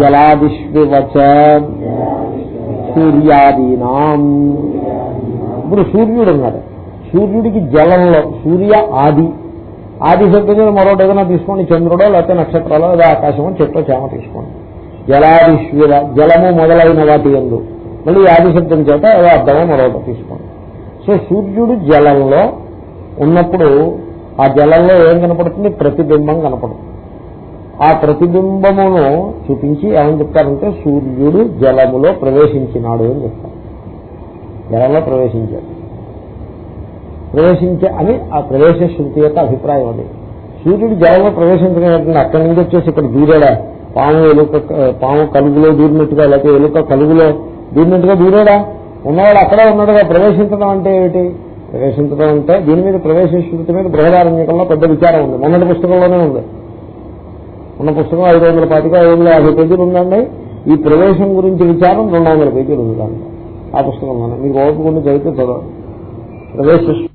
జలాదిష్వివచ సూర్యాదీనా. ఇప్పుడు సూర్యుడు ఉన్నాడు. సూర్యుడికి జలంలో సూర్య ఆది. ఆది శబ్దం మీద మరొకటి ఏదైనా తీసుకోండి చంద్రుడో లేకపోతే నక్షత్రాలో లేదా ఆకాశమో చెట్టో చేమ తీసుకోండి. జలాదిశ్వర జలము మొదలైన వాటి ఎందు. మళ్ళీ ఆది శబ్దం చేత ఏదో అర్థమో మరొకటి తీసుకోండి. సో సూర్యుడు జలంలో ఉన్నప్పుడు ఆ జలంలో ఏం కనపడుతుంది? ప్రతిబింబం కనపడుతుంది. ఆ ప్రతిబింబమును చూపించి ఏమని చెప్తారంటే సూర్యుడు జలములో ప్రవేశించినాడు అని చెప్తారు. జలంలో ప్రవేశించాడు. ప్రవేశించే అని ఆ ప్రవేశ శృతి యొక్క అభిప్రాయం అది. సూర్యుడు జలంలో ప్రవేశించడం అక్కడి నుంచి వచ్చేసి ఇక్కడ దూరాడా పాము ఎలుక పాము కలుగులో దూరినట్టుగా లేకపోతే ఎలుక కలుగులో దూరినట్టుగా దూరాడా ఉన్నవాడు అక్కడే ఉన్నట్టుగా ప్రవేశించడం అంటే ఏమిటి? ప్రవేశించడం అంటే దీని మీద ప్రవేశ శృతి మీద బృహదారణ్యకంలో పెద్ద విచారం ఉంది. మొన్నటి పుస్తకంలోనే ఉంది. ఉన్న పుస్తకం ఐదు వందల పాతిక ఐదు వందల యాభై పేజీలు ఉందండి. ఈ ప్రవేశం గురించి విచారం రెండు వందల పేజీలు ఉంది దాంట్లో ఆ పుస్తకంలోనే. మీకు ఓపిక ఉండి చదివితే చదవండి. ప్రవేశ